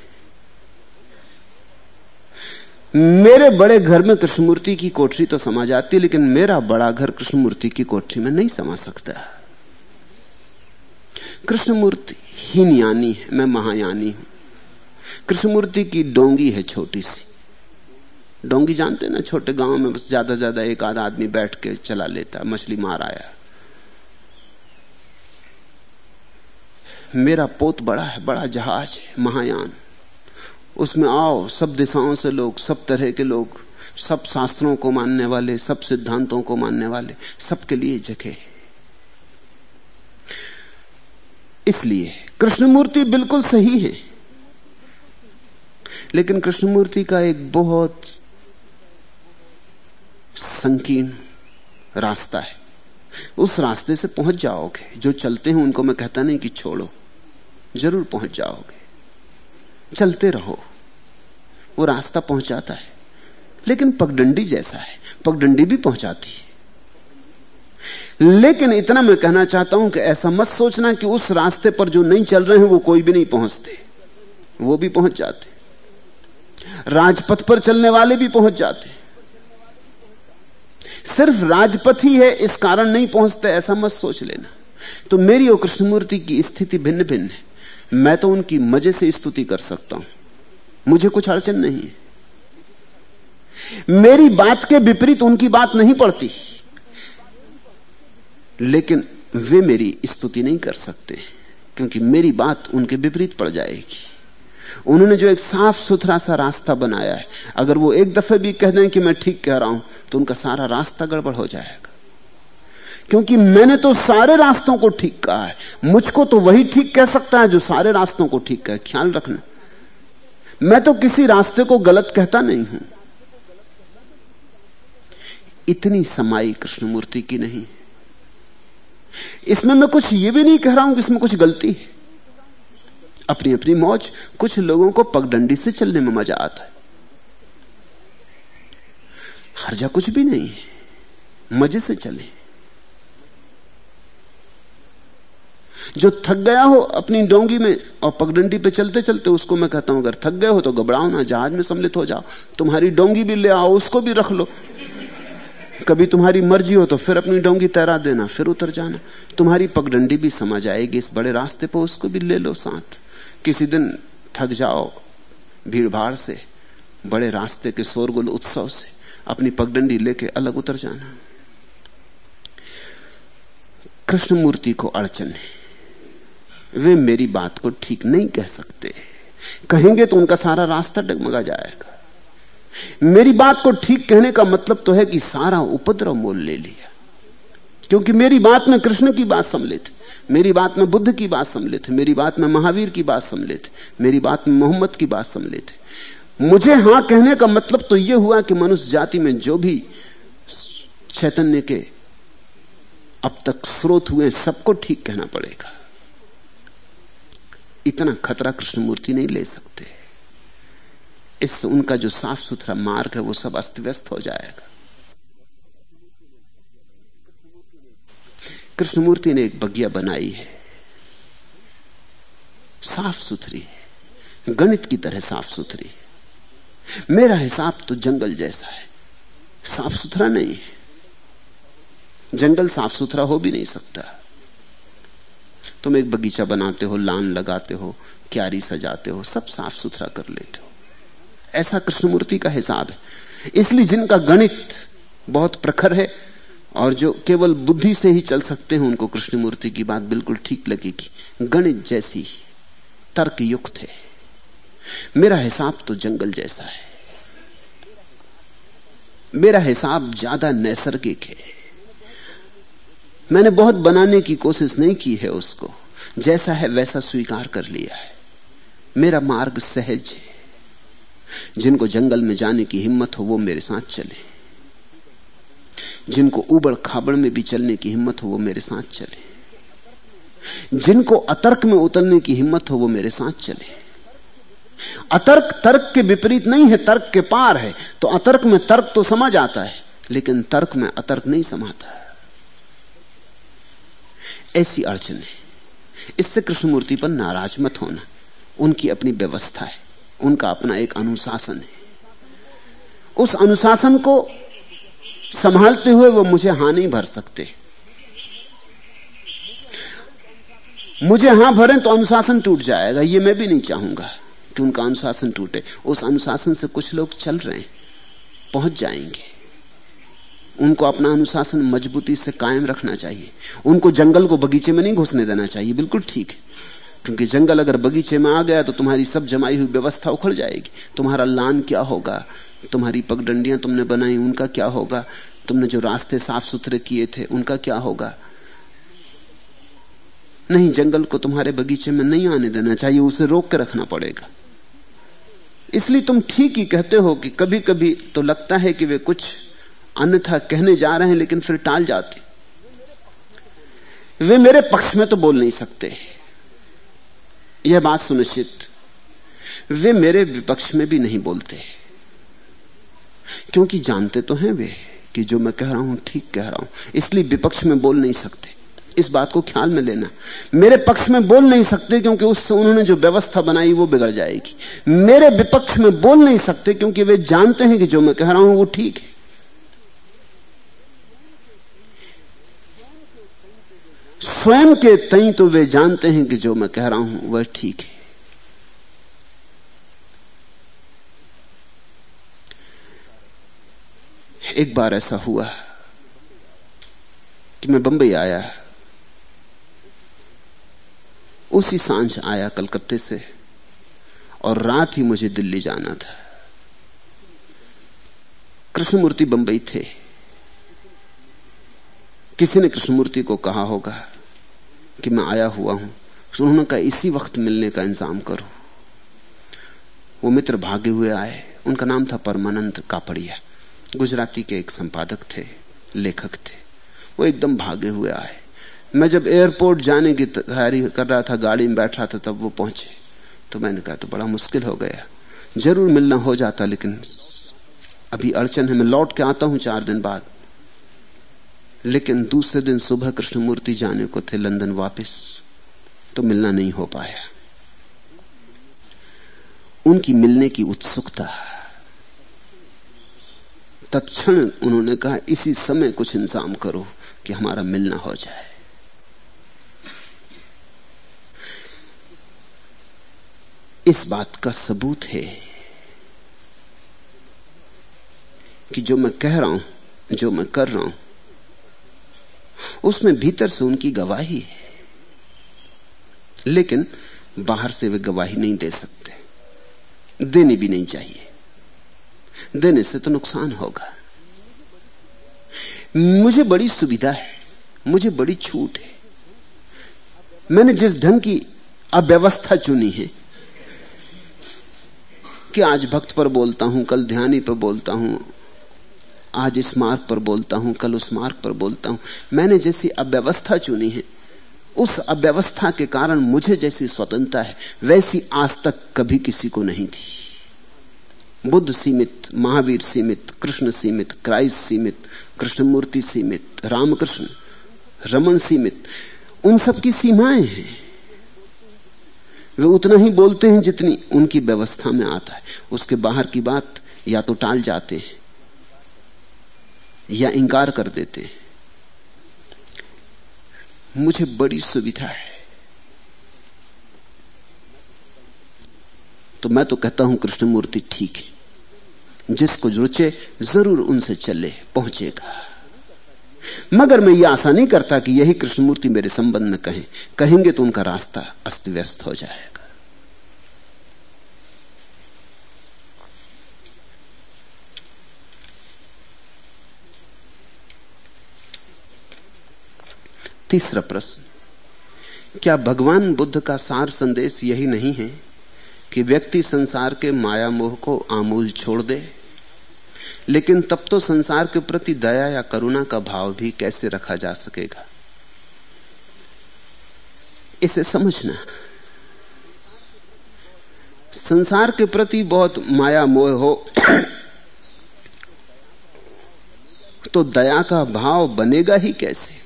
मेरे बड़े घर में कृष्णमूर्ति की कोठरी तो समा जाती है, लेकिन मेरा बड़ा घर कृष्णमूर्ति की कोठरी में नहीं समा सकता। कृष्णमूर्ति हीनयानी है, मैं महायानी हूँ। कृष्णमूर्ति की डोंगी है छोटी सी। डोंगी जानते ना, छोटे गाँव में बस ज़्यादा ज़्यादा एक आध आदमी बैठ के चला लेता, मछली मार आया। मेरा पोत बड़ा है, बड़ा जहाज़ है, महायान। उसमें आओ, सब दिशाओं से लोग, सब तरह के लोग, सब शास्त्रों को मानने वाले, सब सिद्धांतों को मानने वाले, सबके लिए जगह इसलिए कृष्णमूर्ति बिल्कुल सही है। लेकिन कृष्णमूर्ति का एक बहुत संकीर्ण रास्ता है। उस रास्ते से पहुँच जाओगे। जो चलते हैं, उनको मैं कहता नहीं कि छोड़ो। ज़रूर पहुँच जाओगे। चलते रहो। वो रास्ता पहुंचाता है। लेकिन पगडंडी जैसा है। पगडंडी भी पहुंचाती है। लेकिन इतना मैं कहना चाहता हूँ कि ऐसा मत सोचना कि उस रास्ते पर जो नहीं चल रहे हैं, वो कोई भी नहीं पहुँचते। वो भी पहुँच जाते। राजपथ पर चलने वाले भी पहुँच जाते सिर्फ़ राजपथ ही है, इस कारण नहीं पहुँचते, ऐसा मत सोच लेना। तो मेरी और कृष्णमूर्ति की स्थिति भिन्न भिन्न है। मैं तो उनकी मज़े से स्तुति कर सकता हूँ। मुझे कुछ अड़चन नहीं है। मेरी बात के विपरीत उनकी बात नहीं पड़ती। लेकिन वे मेरी स्तुति नहीं कर सकते, क्योंकि मेरी बात उनके विपरीत पड़ जाएगी। उन्होंने जो एक साफ़ सुथरा सा रास्ता बनाया है। अगर वो एक दफे भी कह दें कि मैं ठीक कह रहा हूँ तो उनका सारा रास्ता गड़बड़ हो जाएगा। क्योंकि मैंने तो सारे रास्तों को ठीक कहा है। मुझको तो वही ठीक कह सकता है जो सारे रास्तों को ठीक कहे। ख्याल रखना। मैं तो किसी रास्ते को गलत कहता नहीं हूँ। इतनी समाई कृष्णमूर्ति की नहीं। इसमें मैं कुछ ये भी नहीं कह रहा हूँ कि इसमें कुछ गलती है। अपनी अपनी मौज, कुछ लोगों को पगडंडी से चलने में मज़ा आता है। हर्जा कुछ भी नहीं है, मज़े से चले। जो थक गया हो अपनी डोंगी में और पगडंडी पे चलते चलते उसको मैं कहता हूँ, अगर थक गए हो तो घबराओ ना, जहाज़ में सम्मिलित हो जाओ। तुम्हारी डोंगी भी ले आओ, उसको भी रख लो। कभी तुम्हारी मर्ज़ी हो तो फिर अपनी डोंगी तैरा देना, फिर उतर जाना। तुम्हारी पगडंडी भी समा जाएगी, इस बड़े रास्ते पर उसको भी ले लो साथ। किसी दिन थक जाओ भीड़ भाड़ से, बड़े रास्ते के शोरगुल उत्सव से, अपनी पगडंडी लेके अलग उतर जाना। कृष्णमूर्ति को अड़चन है। वे मेरी बात को ठीक नहीं कह सकते। कहेंगे तो उनका सारा रास्ता डगमगा जाएगा। मेरी बात को ठीक कहने का मतलब तो है कि सारा उपद्रव मोल ले लिया। क्योंकि मेरी बात में कृष्ण की बात सम्मिलित मेरी बात में बुद्ध की बात सम्मिलित मेरी बात में महावीर की बात सम्मिलित मेरी बात में मोहम्मद की बात सम्मिलित मुझे हाँ कहने का मतलब तो यह हुआ कि मनुष्य जाति में जो भी चैतन्य के अब तक स्रोत हुए, सबको ठीक कहना पड़ेगा। इतना खतरा कृष्णमूर्ति नहीं ले सकते। इससे उनका जो साफ़ सुथरा मार्ग है, वो सब अस्त व्यस्त हो जाएगा। कृष्णमूर्ति ने एक बगिया बनाई है। साफ़ सुथरी गणित की तरह साफ़ सुथरी मेरा हिसाब तो जंगल जैसा है। साफ़ सुथरा नहीं है। जंगल साफ़ सुथरा हो भी नहीं सकता। तुम एक बगीचा बनाते हो, लान लगाते हो, क्यारी सजाते हो, सब साफ़ सुथरा कर लेते हो। ऐसा कृष्णमूर्ति का हिसाब है। इसलिए जिनका गणित बहुत प्रखर है और जो केवल बुद्धि से ही चल सकते हैं, उनको कृष्ण मूर्ति की बात बिल्कुल ठीक लगेगी। गणित जैसी तर्क युक्त है। मेरा हिसाब तो जंगल जैसा है। मेरा हिसाब ज़्यादा नैसर्गिक है। मैंने बहुत बनाने की कोशिश नहीं की है उसको। जैसा है वैसा स्वीकार कर लिया है। मेरा मार्ग सहज है। जिनको जंगल में जाने की हिम्मत हो, वो मेरे साथ चले। जिनको उबड़ खाबड़ में भी चलने की हिम्मत हो, वो मेरे साथ चले। जिनको अतर्क में उतरने की हिम्मत हो, वो मेरे साथ चले। अतर्क, तर्क के विपरीत नहीं है, तर्क के पार है। तो अतर्क में तर्क तो समझ आता है, लेकिन तर्क में अतर्क नहीं समाता। ऐसी अड़चन है। इससे कृष्णमूर्ति पर नाराज़ मत होना। उनकी अपनी व्यवस्था है। उनका अपना एक अनुशासन है। उस अनुशासन को संभालते हुए वो मुझे हाँ नहीं भर सकते। मुझे हाँ भरें तो अनुशासन टूट जाएगा, ये मैं भी नहीं चाहूँगा कि उनका अनुशासन टूटे। उस अनुशासन से कुछ लोग चल रहे हैं, पहुँच जाएँगे। उनको अपना अनुशासन मजबूती से कायम रखना चाहिए। उनको जंगल को बगीचे में नहीं घुसने देना चाहिए, बिल्कुल ठीक है। क्योंकि जंगल अगर बगीचे में आ गया तो तुम्हारी सब जमाई हुई व्यवस्था उखड़ जाएगी। तुम्हारा लान क्या होगा? तुम्हारी पगडंडियाँ तुमने बनाई, उनका क्या होगा? तुमने जो रास्ते साफ़ सुथरे किए थे, उनका क्या होगा? नहीं, जंगल को तुम्हारे बगीचे में नहीं आने देना चाहिए, उसे रोक के रखना पड़ेगा। इसलिए तुम ठीक ही कहते हो कि कभी कभी तो लगता है कि वे कुछ अन्यथा कहने जा रहे हैं, लेकिन फिर टाल जाते। वे मेरे पक्ष में तो बोल नहीं सकते। यह बात सुनिश्चित। वे मेरे विपक्ष में भी नहीं बोलते। क्योंकि जानते तो हैं वे कि जो मैं कह रहा हूँ, ठीक कह रहा हूँ। इसलिए विपक्ष में बोल नहीं सकते। इस बात को ख्याल में लेना। मेरे पक्ष में बोल नहीं सकते क्योंकि उससे उन्होंने जो व्यवस्था बनाई, वो बिगड़ जाएगी। मेरे विपक्ष में बोल नहीं सकते क्योंकि वे जानते हैं कि जो मैं कह रहा हूँ, वो ठीक है। स्वयं के तई तो वे जानते हैं कि जो मैं कह रहा हूँ, वह ठीक है। एक बार ऐसा हुआ कि मैं बंबई आया। उसी साँझ आया कलकत्ते से और रात ही मुझे दिल्ली जाना था। कृष्णमूर्ति बंबई थे। किसी ने कृष्णमूर्ति को कहा होगा कि मैं आया हुआ हूँ। तो उन्होंने कहा, इसी वक्त मिलने का इंतज़ाम करो। वो मित्र भागे हुए आए। उनका नाम था परमानंद कापड़िया। गुजराती के एक संपादक थे, लेखक थे। वो एकदम भागे हुए आए। मैं जब एयरपोर्ट जाने की तैयारी कर रहा था, गाड़ी में बैठ रहा था, तब वो पहुँचे। तो मैंने कहा तो बड़ा मुश्किल हो गया। ज़रूर मिलना हो जाता, लेकिन अभी अड़चन है। मैं लौट के आता हूँ चार दिन बाद। लेकिन दूसरे दिन सुबह कृष्णमूर्ति जाने को थे लंदन वापस तो मिलना नहीं हो पाया। उनकी मिलने की उत्सुकता। तत्क्षण उन्होंने कहा, इसी समय कुछ इंतज़ाम करो कि हमारा मिलना हो जाए। इस बात का सबूत है कि जो मैं कह रहा हूँ, जो मैं कर रहा हूँ उसमें भीतर से उनकी गवाही है। लेकिन बाहर से वे गवाही नहीं दे सकते। देनी भी नहीं चाहिए। देने से तो नुकसान होगा। मुझे बड़ी सुविधा है। मुझे बड़ी छूट है। मैंने जिस ढंग की अव्यवस्था चुनी है कि आज भक्त पर बोलता हूँ, कल ध्यानी पर बोलता हूँ आज इस मार्ग पर बोलता हूँ, कल उस मार्ग पर बोलता हूँ। मैंने जैसी अव्यवस्था चुनी है, उस अव्यवस्था के कारण मुझे जैसी स्वतंत्रता है, वैसी आज तक कभी किसी को नहीं थी। बुद्ध सीमित, महावीर सीमित, कृष्ण सीमित, क्राइस्ट सीमित, कृष्णमूर्ति सीमित, रामकृष्ण, रमन सीमित, उन सब की सीमाएँ हैं। वे उतना ही बोलते हैं जितनी उनकी व्यवस्था में आता है। उसके बाहर की बात या तो टाल जाते हैं। या इंकार कर देते हैं। मुझे बड़ी सुविधा है। तो मैं तो कहता हूँ, कृष्णमूर्ति ठीक है। जिसको रुचे, ज़रूर उनसे चले, पहुंचेगा। मगर मैं ये आशा नहीं करता कि यही कृष्णमूर्ति मेरे संबंध में कहें। कहेंगे तो उनका रास्ता अस्त व्यस्त हो जाएगा। तीसरा प्रश्न, क्या भगवान बुद्ध का सार संदेश यही नहीं है कि व्यक्ति संसार के माया मोह को आमूल छोड़ दे? लेकिन तब तो संसार के प्रति दया या करुणा का भाव भी कैसे रखा जा सकेगा? इसे समझना। संसार के प्रति बहुत माया मोह हो तो दया का भाव बनेगा ही कैसे?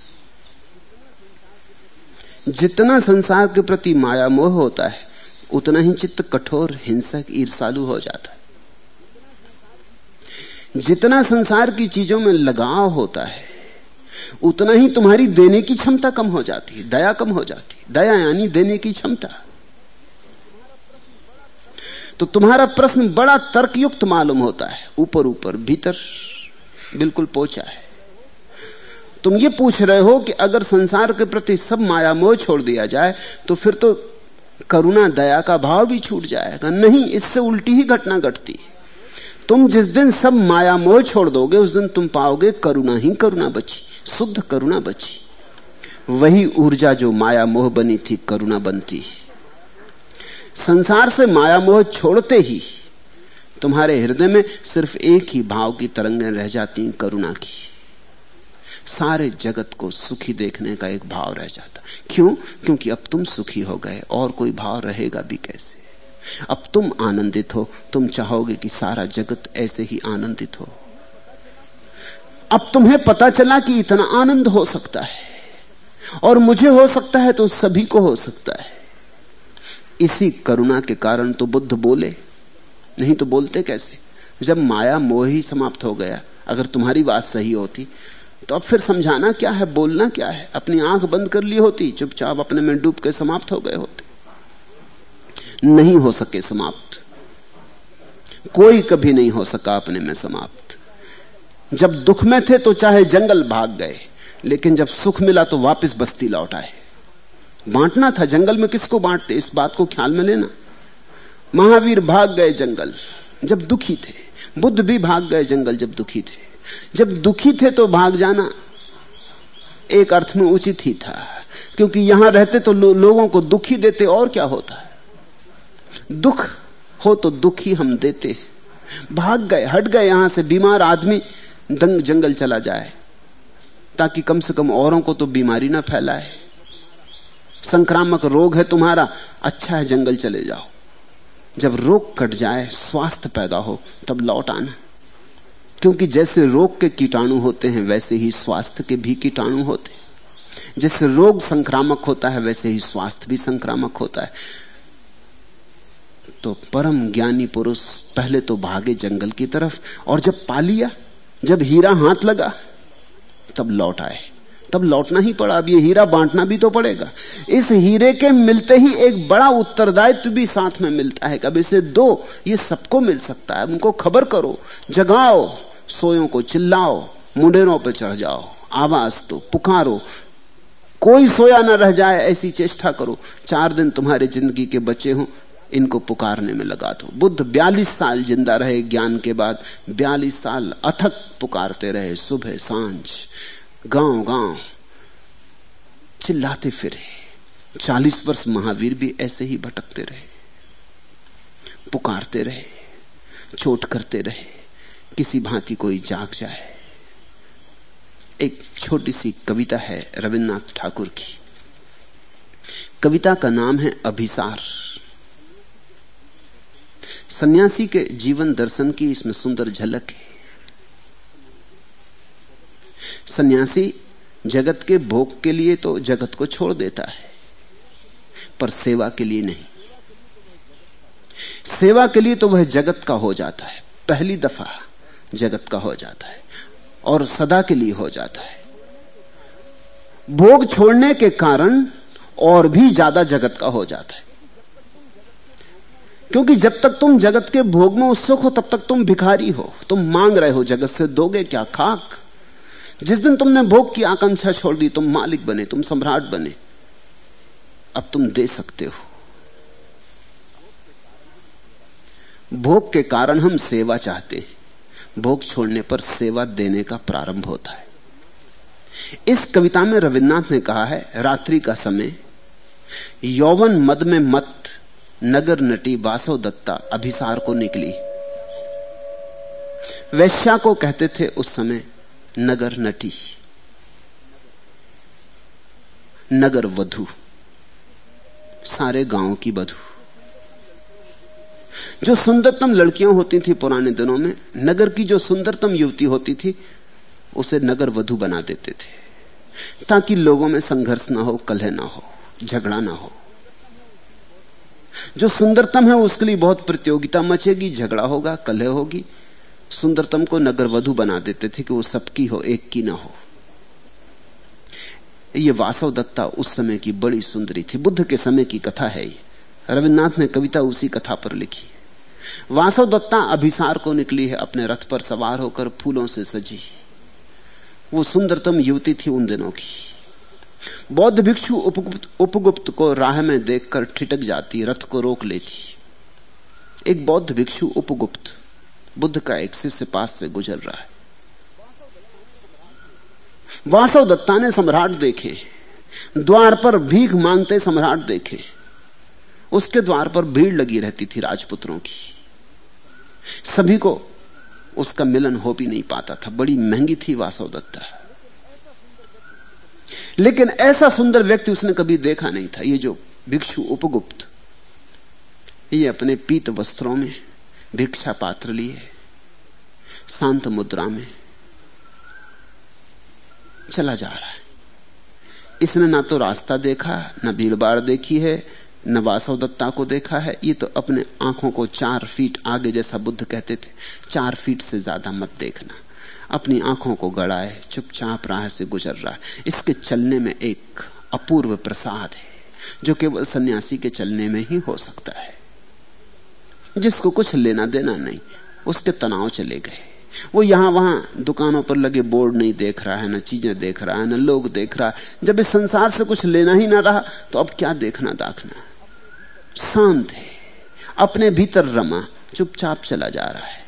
जितना संसार के प्रति माया मोह होता है, उतना ही चित्त कठोर, हिंसक ईर्षालु हो जाता है। जितना संसार की चीज़ों में लगाव होता है, उतना ही तुम्हारी देने की क्षमता कम हो जाती है, दया कम हो जाती है। दया यानी देने की क्षमता। तो तुम्हारा प्रश्न बड़ा तर्कयुक्त मालूम होता है, ऊपर ऊपर, भीतर बिल्कुल पहुँचा है। तुम ये पूछ रहे हो कि अगर संसार के प्रति सब माया मोह छोड़ दिया जाए तो फिर तो करुणा, दया का भाव भी छूट जाएगा। नहीं, इससे उल्टी ही घटना घटती तुम जिस दिन सब माया मोह छोड़ दोगे, उस दिन तुम पाओगे करुणा ही करुणा बची, शुद्ध करुणा बची। वही ऊर्जा जो माया मोह बनी थी, करुणा बनती है। संसार से माया मोह छोड़ते ही तुम्हारे हृदय में सिर्फ़ एक ही भाव की तरंगें रह जाती करुणा की। सारे जगत को सुखी देखने का एक भाव रह जाता। क्यों? क्योंकि अब तुम सुखी हो गए, और कोई भाव रहेगा भी कैसे? अब तुम आनंदित हो, तुम चाहोगे कि सारा जगत ऐसे ही आनंदित हो। अब तुम्हें पता चला कि इतना आनंद हो सकता है, और मुझे हो सकता है तो सभी को हो सकता है। इसी करुणा के कारण तो बुद्ध बोले, नहीं तो बोलते कैसे? जब माया मोह ही समाप्त हो गया, अगर तुम्हारी बात सही होती तो अब फिर समझाना क्या है, बोलना क्या है? अपनी आँख बंद कर ली होती, चुपचाप अपने में डूब के समाप्त हो गए होते। नहीं हो सके समाप्त। कोई कभी नहीं हो सका अपने में समाप्त। जब दुख में थे तो चाहे जंगल भाग गए, लेकिन जब सुख मिला तो वापस बस्ती लौट आए। बांटना था, जंगल में किसको बांटते, इस बात को ख्याल में लेना। महावीर भाग गए जंगल, जब दुखी थे। बुद्ध भी भाग गए जंगल, जब दुखी थे। जब दुखी थे तो भाग जाना एक अर्थ में उचित ही था। क्योंकि यहाँ रहते तो लो, लोगों को दुखी देते और क्या होता है? दुख हो तो दुखी हम देते भाग गए हट गए यहाँ से बीमार आदमी दंग जंगल चला जाए ताकि कम से कम औरों को तो बीमारी ना फैलाए। संक्रामक रोग है तुम्हारा अच्छा है जंगल चले जाओ। जब रोग कट जाए स्वास्थ्य पैदा हो तब लौट आना। क्योंकि जैसे रोग के कीटाणु होते हैं, वैसे ही स्वास्थ्य के भी कीटाणु होते हैं। जैसे रोग संक्रामक होता है, वैसे ही स्वास्थ्य भी संक्रामक होता है। तो परम ज्ञानी पुरुष पहले तो भागे जंगल की तरफ़, और जब पा लिया जब हीरा हाथ लगा, तब लौट आए। तब लौटना ही पड़ा। अब ये हीरा बांटना भी तो पड़ेगा। इस हीरे के मिलते ही एक बड़ा उत्तरदायित्व भी साथ में मिलता है कभी से दो, ये सबको मिल सकता है। उनको खबर करो, जगाओ, सोयों को चिल्लाओ, मुंडेरों पर चढ़ जाओ, आवाज़ तो पुकारो। कोई सोया ना रह जाए, ऐसी चेष्टा करो। चार दिन तुम्हारे ज़िंदगी के बचे हों, इनको पुकारने में लगा दो। बुद्ध बयालीस साल ज़िंदा रहे ज्ञान के बाद, बयालीस साल अथक पुकारते रहे, सुबह, साँझ। गाँव गाँव। चिल्लाते फिरे। चालीस वर्ष महावीर भी ऐसे ही भटकते रहे। पुकारते रहे। चोट करते रहे। किसी भांति कोई जाग जाए। एक छोटी सी कविता है रविन्द्रनाथ ठाकुर की। कविता का नाम है अभिसार। सन्यासी के जीवन दर्शन की इसमें सुंदर झलक है। सन्यासी जगत के भोग के लिए तो जगत को छोड़ देता है, पर सेवा के लिए नहीं। सेवा के लिए तो वह जगत का हो जाता है, पहली दफ़ा जगत का हो जाता है और सदा के लिए हो जाता है। भोग छोड़ने के कारण और भी ज़्यादा जगत का हो जाता है। क्योंकि जब तक तुम जगत के भोग में उत्सुक हो, तब तक तुम भिखारी हो, तुम मांग रहे हो, जगत से दोगे क्या खाक? जिस दिन तुमने भोग की आकांक्षा छोड़ दी, तुम मालिक बने, तुम सम्राट बने, अब तुम दे सकते हो। भोग के कारण हम सेवा चाहते हैं। भोग छोड़ने पर सेवा देने का प्रारंभ होता है। इस कविता में रविन्द्रनाथ ने कहा है, रात्रि का समय, यौवन मद में मत, नगर नटी बासव दत्ता, अभिसार को निकली। वैश्या को कहते थे उस समय नगर नटी, नगर वधु, सारे गाँव की वधु जो सुंदरतम लड़कियाँ होती थी पुराने दिनों में, नगर की जो सुंदरतम युवती होती थी, उसे नगर वधु बना देते थे, ताकि लोगों में संघर्ष ना हो, कलह ना हो, झगड़ा ना हो। जो सुंदरतम है, उसके लिए बहुत प्रतियोगिता मचेगी, झगड़ा होगा, कलह होगी सुंदरतम को नगर वधु बना देते थे कि वो सबकी हो, एक की ना हो। ये वासव दत्ता उस समय की बड़ी सुंदरी थी। बुद्ध के समय की कथा है रविन्द्रनाथ ने कविता उसी कथा पर लिखी। वासव दत्ता अभिसार को निकली है, अपने रथ पर सवार होकर फूलों से सजी। वो सुंदरतम युवती थी उन दिनों की। बौद्ध भिक्षु उपगुप्त उपगुप्त को राह में देखकर ठिटक जाती, रथ को रोक लेती। एक बौद्ध भिक्षु उपगुप्त बुद्ध का एक शिष्य पास से गुजर रहा है। वासव दत्ता ने सम्राट देखे, द्वार पर भीख मांगते सम्राट देखे। उसके द्वार पर भीड़ लगी रहती थी राजपुत्रों की। सभी को उसका मिलन हो भी नहीं पाता था। बड़ी महँगी थी वासव दत्ता। लेकिन ऐसा सुंदर व्यक्ति उसने कभी देखा नहीं था। ये जो भिक्षु उपगुप्त, ये अपने पीत वस्त्रों में भिक्षा पात्र लिए, शांत मुद्रा में चला जा रहा है। इसने ना तो रास्ता देखा, ना भीड़ भाड़ देखी है, न वासव दत्ता को देखा है। ये तो अपने आँखों को चार फीट आगे जैसा बुद्ध कहते थे, चार फीट से ज़्यादा मत देखना। अपनी आँखों को गड़ाए, चुपचाप राह से गुजर रहा है। इसके चलने में एक अपूर्व प्रसाद है, जो केवल सन्यासी के चलने में ही हो सकता है। जिसको कुछ लेना देना नहीं, उसके तनाव चले गए। वो यहाँ वहाँ दुकानों पर लगे बोर्ड नहीं देख रहा है, ना चीज़ें देख रहा है, ना लोग देख रहा है। जब इस संसार से कुछ लेना ही ना रहा तो अब क्या देखना दाखना? शांत है। अपने भीतर रमा, चुपचाप चला जा रहा है।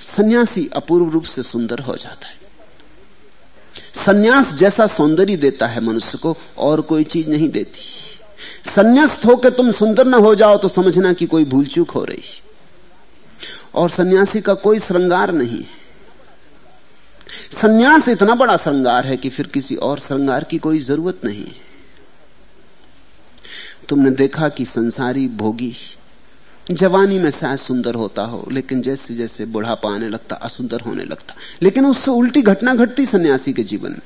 सन्यासी अपूर्व रूप से सुंदर हो जाता है। सन्यास जैसा सौंदर्य देता है मनुष्य को, और कोई चीज़ नहीं देती। संन्यास्त होकर तुम सुंदर ना हो जाओ तो समझना कि कोई भूल चूक हो रही और सन्यासी का कोई श्रृंगार नहीं सन्यास इतना बड़ा श्रृंगार है कि फिर किसी और श्रृंगार की कोई ज़रूरत नहीं तुमने देखा कि संसारी भोगी, जवानी में शायद सुंदर होता हो, लेकिन जैसे जैसे बुढ़ापा आने लगता, असुंदर होने लगता। लेकिन उससे उल्टी घटना घटती सन्यासी के जीवन में।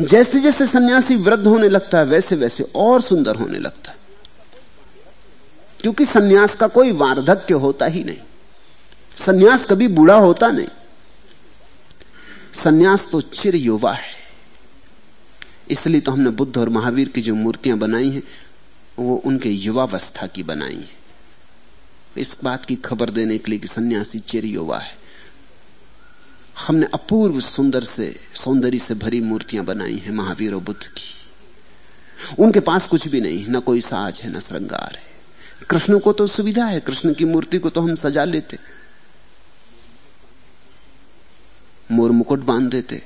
जैसे जैसे सन्यासी वृद्ध होने लगता है, वैसे वैसे और सुंदर होने लगता है। क्योंकि सन्यास का कोई वार्धक्य होता ही नहीं। सन्यास कभी बूढ़ा होता नहीं। सन्यास तो चिर युवा है। इसलिए तो हमने बुद्ध और महावीर की जो मूर्तियाँ बनाई हैं, वो उनके युवावस्था की बनाई है। इस बात की खबर देने के लिए कि सन्यासी चिर युवा है। हमने अपूर्व सुंदर से, सौंदर्य से भरी मूर्तियाँ बनाई हैं महावीर और बुद्ध की। उनके पास कुछ भी नहीं, ना कोई साज है, न श्रृंगार है। कृष्ण को तो सुविधा है, कृष्ण की मूर्ति को तो हम सजा लेते। मोर मुकुट बाँध देते।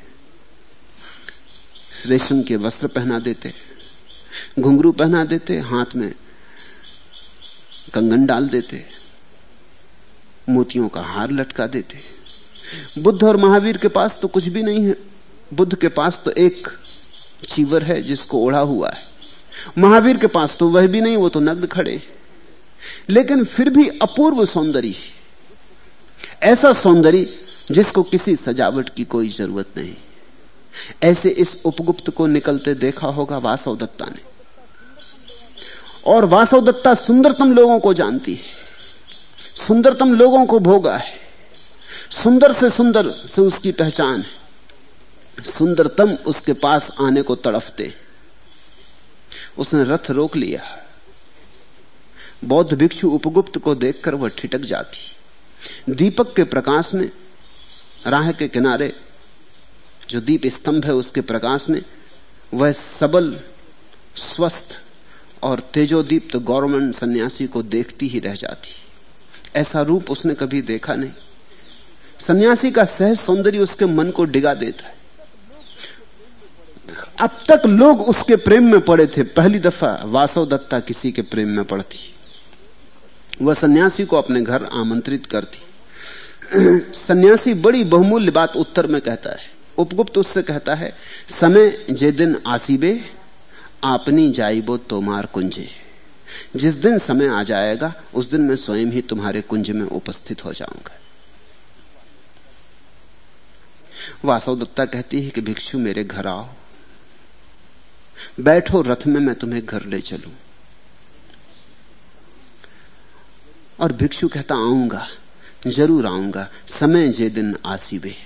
रेशम के वस्त्र पहना देते। घुंघरू पहना देते, हाथ में कंगन डाल देते। मोतियों का हार लटका देते। बुद्ध और महावीर के पास तो कुछ भी नहीं है। बुद्ध के पास तो एक चीवर है जिसको ओढ़ा हुआ है। महावीर के पास तो वह भी नहीं, वो तो नग्न खड़े लेकिन फिर भी अपूर्व सौंदर्य ऐसा सौंदर्य जिसको किसी सजावट की कोई ज़रूरत नहीं। ऐसे इस उपगुप्त को निकलते देखा होगा वासव दत्ता ने। और वासव दत्ता सुंदरतम लोगों को जानती है। सुंदरतम लोगों को भोगा है। सुंदर से सुंदर से उसकी पहचान है। सुंदरतम उसके पास आने को तड़फते। उसने रथ रोक लिया। बौद्ध भिक्षु उपगुप्त को देखकर वह ठिटक जाती। दीपक के प्रकाश में, राह के किनारे, जो दीप स्तंभ है उसके प्रकाश में, वह सबल, स्वस्थ और तेजोदीप्त गवर्नमेंट सन्यासी को देखती ही रह जाती। ऐसा रूप उसने कभी देखा नहीं। सन्यासी का सहज सौंदर्य उसके मन को डिगा देता है। अब तक लोग उसके प्रेम में पड़े थे। पहली दफ़ा वासव दत्ता किसी के प्रेम में पड़ती। वह सन्यासी को अपने घर आमंत्रित करती। सन्यासी बड़ी बहुमूल्य बात उत्तर में कहता है। उपगुप्त उससे कहता है, समय जे दिन आसीबे, आपनी जाइबो तोमार कुंजे। जिस दिन समय आ जाएगा, उस दिन मैं स्वयं ही तुम्हारे कुंज में उपस्थित हो जाऊँगा। वासव दत्ता कहती है कि, भिक्षु मेरे घर आओ। बैठो, रथ में मैं तुम्हें घर ले चलूँ। और भिक्षु कहता, आऊँगा, ज़रूर आऊँगा। समय जे दिन आसीबे,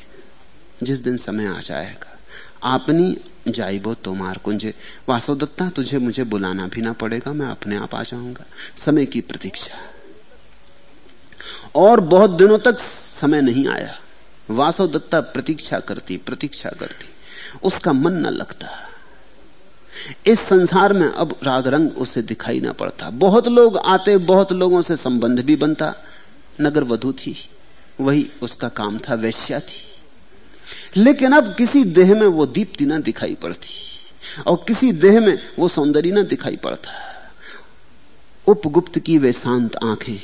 जिस दिन समय आ जाएगा। आपनी जाइबो तोमार कुंजे। वासुदत्ता तुझे मुझे बुलाना भी ना पड़ेगा, मैं अपने आप आ जाऊँगा। समय की प्रतीक्षा। और बहुत दिनों तक समय नहीं आया। वासुदत्ता प्रतीक्षा करती प्रतीक्षा करती। उसका मन न लगता। इस संसार में अब राग रंग उसे दिखाई ना पड़ता। बहुत लोग आते, बहुत लोगों से संबंध भी बनता। नगर वधु थी, वही उसका काम था, वैश्या थी। लेकिन अब किसी देह में वो दीप्ति ना दिखाई पड़ती, और किसी देह में वो सौंदर्य ना दिखाई पड़ता। उपगुप्त की वे शांत आँखें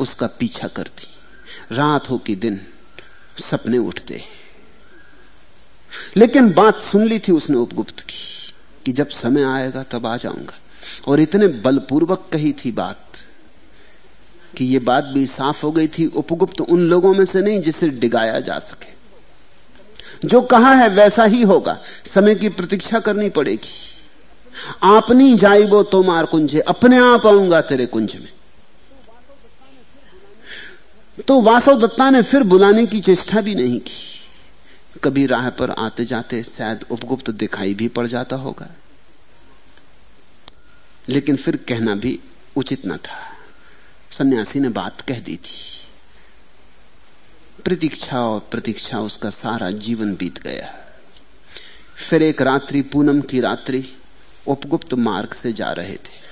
उसका पीछा करती। रात हो कि दिन सपने उठते। लेकिन बात सुन ली थी उसने उपगुप्त की, कि जब समय आएगा तब आ जाऊँगा। और इतने बलपूर्वक कही थी बात, कि यह बात भी साफ़ हो गई थी, उपगुप्त उन लोगों में से नहीं जिसे डिगाया जा सके। जो कहा है वैसा ही होगा, समय की प्रतीक्षा करनी पड़ेगी। आपनी जाइबो तो मार कुंजे, अपने आप आऊँगा तेरे कुंज में। तो वासव दत्ता ने फिर बुलाने की चेष्टा भी नहीं की। कभी राह पर आते जाते शायद उपगुप्त दिखाई भी पड़ जाता होगा। लेकिन फिर कहना भी उचित न था। सन्यासी ने बात कह दी थी। प्रतीक्षा और प्रतीक्षा, उसका सारा जीवन बीत गया। फिर एक रात्रि, पूनम की रात्रि, उपगुप्त मार्ग से जा रहे थे।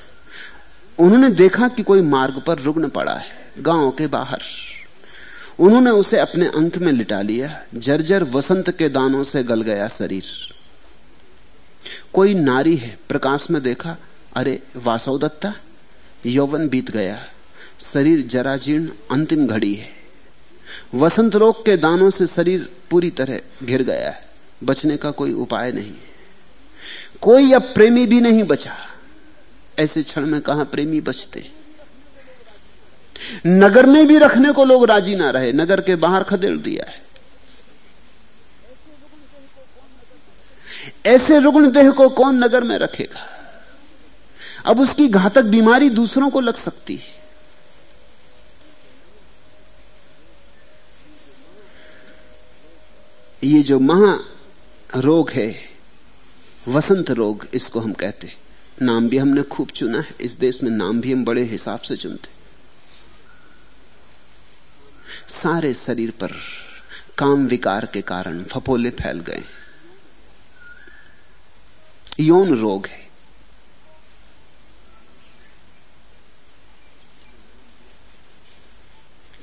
उन्होंने देखा कि कोई मार्ग पर रुग्ण पड़ा है, गाँव के बाहर। उन्होंने उसे अपने अंक में लिटा लिया। जर्जर वसंत के दानों से गल गया शरीर। कोई नारी है, प्रकाश में देखा, अरे वासव दत्ता, यौवन बीत गया। शरीर जराजीर्ण, अंतिम घड़ी है। वसंत रोग के दानों से शरीर पूरी तरह घिर गया है। बचने का कोई उपाय नहीं कोई अब प्रेमी भी नहीं बचा। ऐसे क्षण में कहा प्रेमी बचते? नगर में भी रखने को लोग राज़ी ना रहे, नगर के बाहर खदेड़ दिया है। ऐसे रुग्ण देह को कौन नगर में रखेगा? अब उसकी घातक बीमारी दूसरों को लग सकती है। ये जो महा रोग है, वसंत रोग, इसको हम कहते हैं। नाम भी हमने खूब चुना है, इस देश में नाम भी हम बड़े हिसाब से चुनते सारे शरीर पर काम विकार के कारण फपोले फैल गए। यौन रोग है।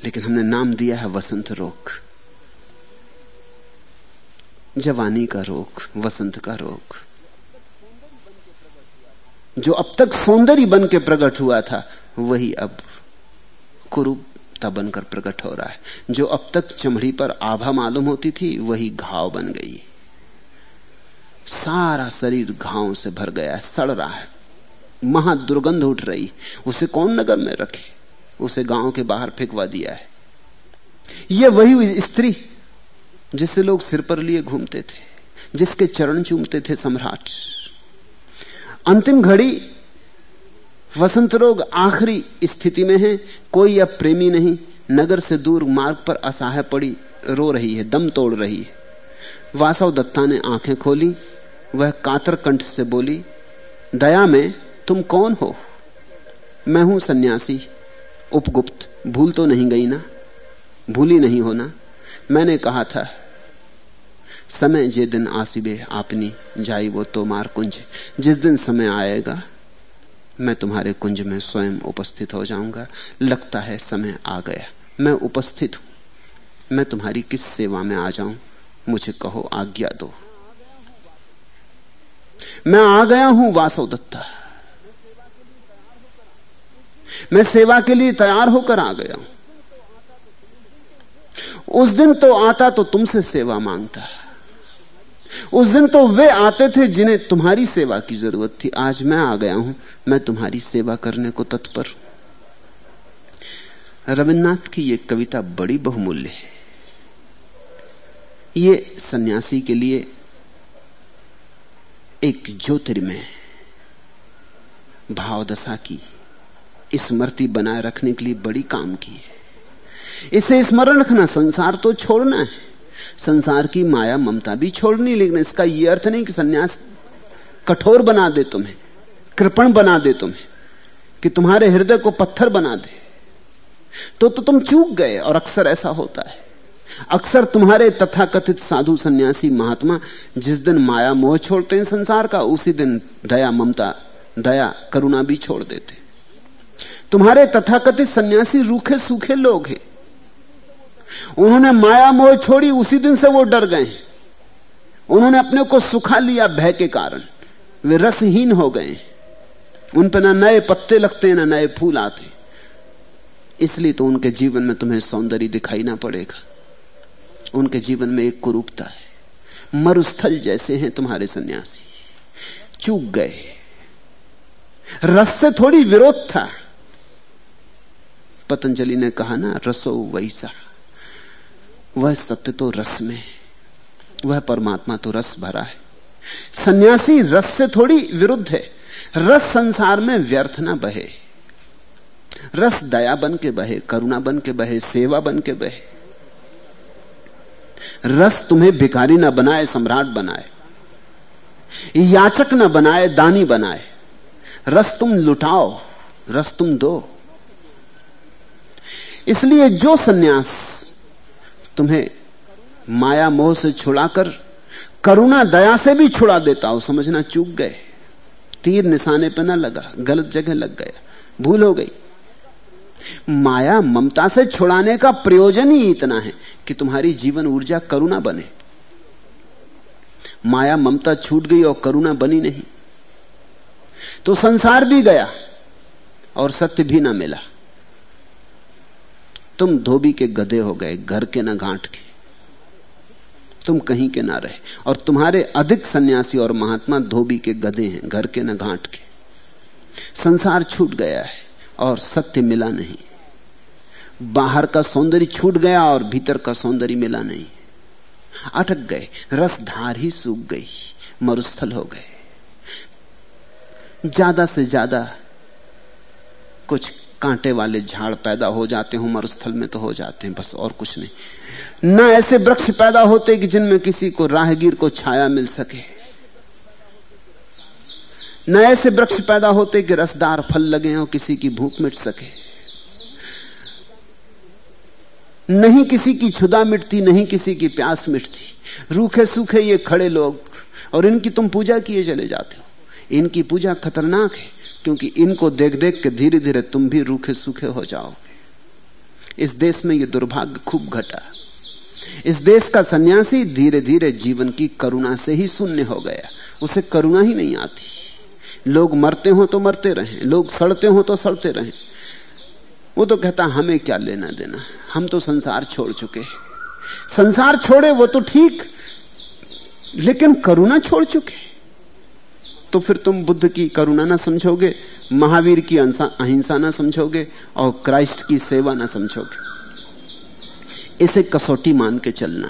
लेकिन हमने नाम दिया है वसंत रोग। जवानी का रोग, वसंत का रोग। जो अब तक सौंदर्य बन के प्रकट हुआ था, वही अब कुरूपता बनकर प्रकट हो रहा है। जो अब तक चमड़ी पर आभा मालूम होती थी, वही घाव बन गई। सारा शरीर घाव से भर गया सड़ रहा है। महा दुर्गंध उठ रही। उसे कौन नगर में रखे? उसे गाँव के बाहर फेंकवा दिया है। यह वही स्त्री जिसे लोग सिर पर लिए घूमते थे, जिसके चरण चूमते थे सम्राट। अंतिम घड़ी वसंत रोग आखिरी स्थिति में है, कोई अब प्रेमी नहीं, नगर से दूर मार्ग पर असहाय पड़ी, रो रही है, दम तोड़ रही है। वासव दत्ता ने आँखें खोली, वह कातर कंठ से बोली, दया में तुम कौन हो? मैं हूँ सन्यासी, उपगुप्त, भूल तो नहीं गई ना, भूली नहीं होना मैंने कहा था, समय जे दिन आसिबे, आपनी जाई वो तो मार कुंज, जिस दिन समय आएगा मैं तुम्हारे कुंज में स्वयं उपस्थित हो जाऊँगा। लगता है समय आ गया। मैं उपस्थित हूँ। मैं तुम्हारी किस सेवा में आ जाऊँ? मुझे कहो, आज्ञा दो। मैं आ गया हूँ वासव दत्ता मैं सेवा के लिए तैयार होकर आ गया हूँ। उस दिन तो आता तो तुमसे सेवा माँगता। उस दिन तो वे आते थे जिन्हें तुम्हारी सेवा की ज़रूरत थी। आज मैं आ गया हूँ, मैं तुम्हारी सेवा करने को तत्पर। रविन्द्रनाथ की यह कविता बड़ी बहुमूल्य है। ये सन्यासी के लिए एक ज्योतिर्मय भावदशा की, स्मृति बनाए रखने के लिए बड़ी काम की है। इसे स्मरण रखना संसार तो छोड़ना है। संसार की माया ममता भी छोड़नी लेकिन इसका यह अर्थ नहीं कि सन्यास कठोर बना दे तुम्हें, कृपण बना दे तुम्हें, कि तुम्हारे हृदय को पत्थर बना दे। तो तो तुम चूक गए, और अक्सर ऐसा होता है। अक्सर तुम्हारे तथाकथित साधु सन्यासी महात्मा जिस दिन माया मोह छोड़ते हैं संसार का, उसी दिन दया ममता, दया करुणा भी छोड़ देते। तुम्हारे तथाकथित सन्यासी रूखे सूखे लोग हैं। उन्होंने माया मोह छोड़ी, उसी दिन से वो डर गए उन्होंने अपने को सुखा लिया भय के कारण। वे रसहीन हो गए उन पर ना नए पत्ते लगते, ना नए फूल आते। इसलिए तो उनके जीवन में तुम्हें सौंदर्य दिखाई ना पड़ेगा। उनके जीवन में एक कुरूपता है। मरुस्थल जैसे हैं तुम्हारे सन्यासी। चूक गए। रस से थोड़ी विरोध था। पतंजलि ने कहा ना, रसो वैसा। वह सत्य तो रस में वह परमात्मा तो रस भरा है। सन्यासी रस से थोड़ी विरुद्ध है, रस संसार में व्यर्थ ना बहे। रस दया बन के बहे, करुणा बन के बहे, सेवा बन के बहे। रस तुम्हें भिखारी ना बनाए, सम्राट बनाए। याचक ना बनाए, दानी बनाए। रस तुम लुटाओ, रस तुम दो। इसलिए जो सन्यास तुम्हें माया मोह से छुड़ाकर, करुणा दया से भी छुड़ा देता हो। समझना चूक गए। तीर निशाने पर ना लगा, गलत जगह लग गया। भूल हो गई। माया ममता से छुड़ाने का प्रयोजन ही इतना है कि तुम्हारी जीवन ऊर्जा करुणा बने। माया ममता छूट गई और करुणा बनी नहीं। तो संसार भी गया और सत्य भी ना मिला। तुम धोबी के गधे हो गए, घर के ना गांठ के। तुम कहीं के ना रहे। और तुम्हारे अधिक सन्यासी और महात्मा धोबी के गधे हैं, घर के ना गांठ के। संसार छूट गया है और सत्य मिला नहीं। बाहर का सौंदर्य छूट गया और भीतर का सौंदर्य मिला नहीं। अटक गए रसधार ही सूख गई, मरुस्थल हो गए। ज़्यादा से ज़्यादा कुछ कांटे वाले झाड़ पैदा हो जाते हो, मरुस्थल में तो हो जाते हैं, बस और कुछ नहीं। ना ऐसे वृक्ष पैदा होते कि जिनमें किसी को राहगीर को छाया मिल सके। न ऐसे वृक्ष पैदा होते कि रसदार फल लगे और किसी की भूख मिट सके। नहीं किसी की क्षुदा मिटती, नहीं किसी की प्यास मिटती। रूखे सूखे ये खड़े लोग, और इनकी तुम पूजा किए चले जाते हो। इनकी पूजा खतरनाक है। क्योंकि इनको देख देख के धीरे धीरे तुम भी रूखे सूखे हो जाओगे इस देश में यह दुर्भाग्य खूब घटा। इस देश का सन्यासी धीरे धीरे जीवन की करुणा से ही शून्य हो गया। उसे करुणा ही नहीं आती। लोग मरते हो तो मरते रहे, लोग सड़ते हो तो सड़ते रहे। वो तो कहता, हमें क्या लेना देना? हम तो संसार छोड़ चुके संसार छोड़े वो तो ठीक, लेकिन करुणा छोड़ चुके तो फिर तुम बुद्ध की करुणा ना समझोगे, महावीर की अहिंसा ना समझोगे और क्राइस्ट की सेवा ना समझोगे। इसे कसौटी मान के चलना।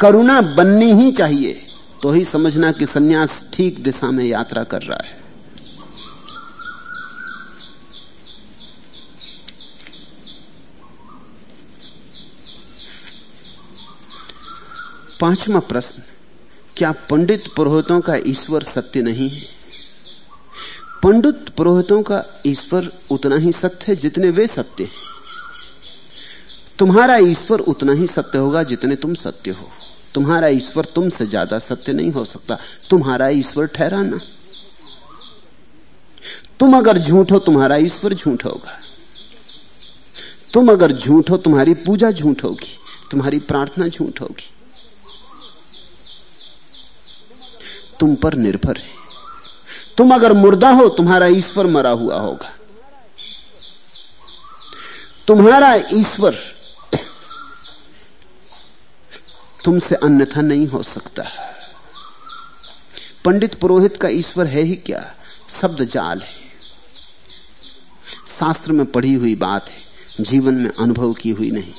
करुणा बननी ही चाहिए तो ही समझना कि सन्यास ठीक दिशा में यात्रा कर रहा है। पांचवा प्रश्न। क्या पंडित पुरोहितों का ईश्वर सत्य नहीं है? पंडित पुरोहितों का ईश्वर उतना ही सत्य है जितने वे सत्य हैं। तुम्हारा ईश्वर उतना ही सत्य होगा जितने तुम सत्य हो। तुम्हारा ईश्वर तुमसे ज़्यादा सत्य नहीं हो सकता। तुम्हारा ईश्वर ठहराना। तुम अगर झूठ हो, तुम्हारा ईश्वर झूठ होगा। तुम अगर झूठ हो, तुम्हारी पूजा झूठ होगी। तुम्हारी प्रार्थना झूठ होगी। तुम पर निर्भर है। तुम अगर मुर्दा हो, तुम्हारा ईश्वर मरा हुआ होगा। तुम्हारा ईश्वर तुमसे अन्यथा नहीं हो सकता। पंडित पुरोहित का ईश्वर है ही क्या? शब्द जाल है। शास्त्र में पढ़ी हुई बात है, जीवन में अनुभव की हुई नहीं।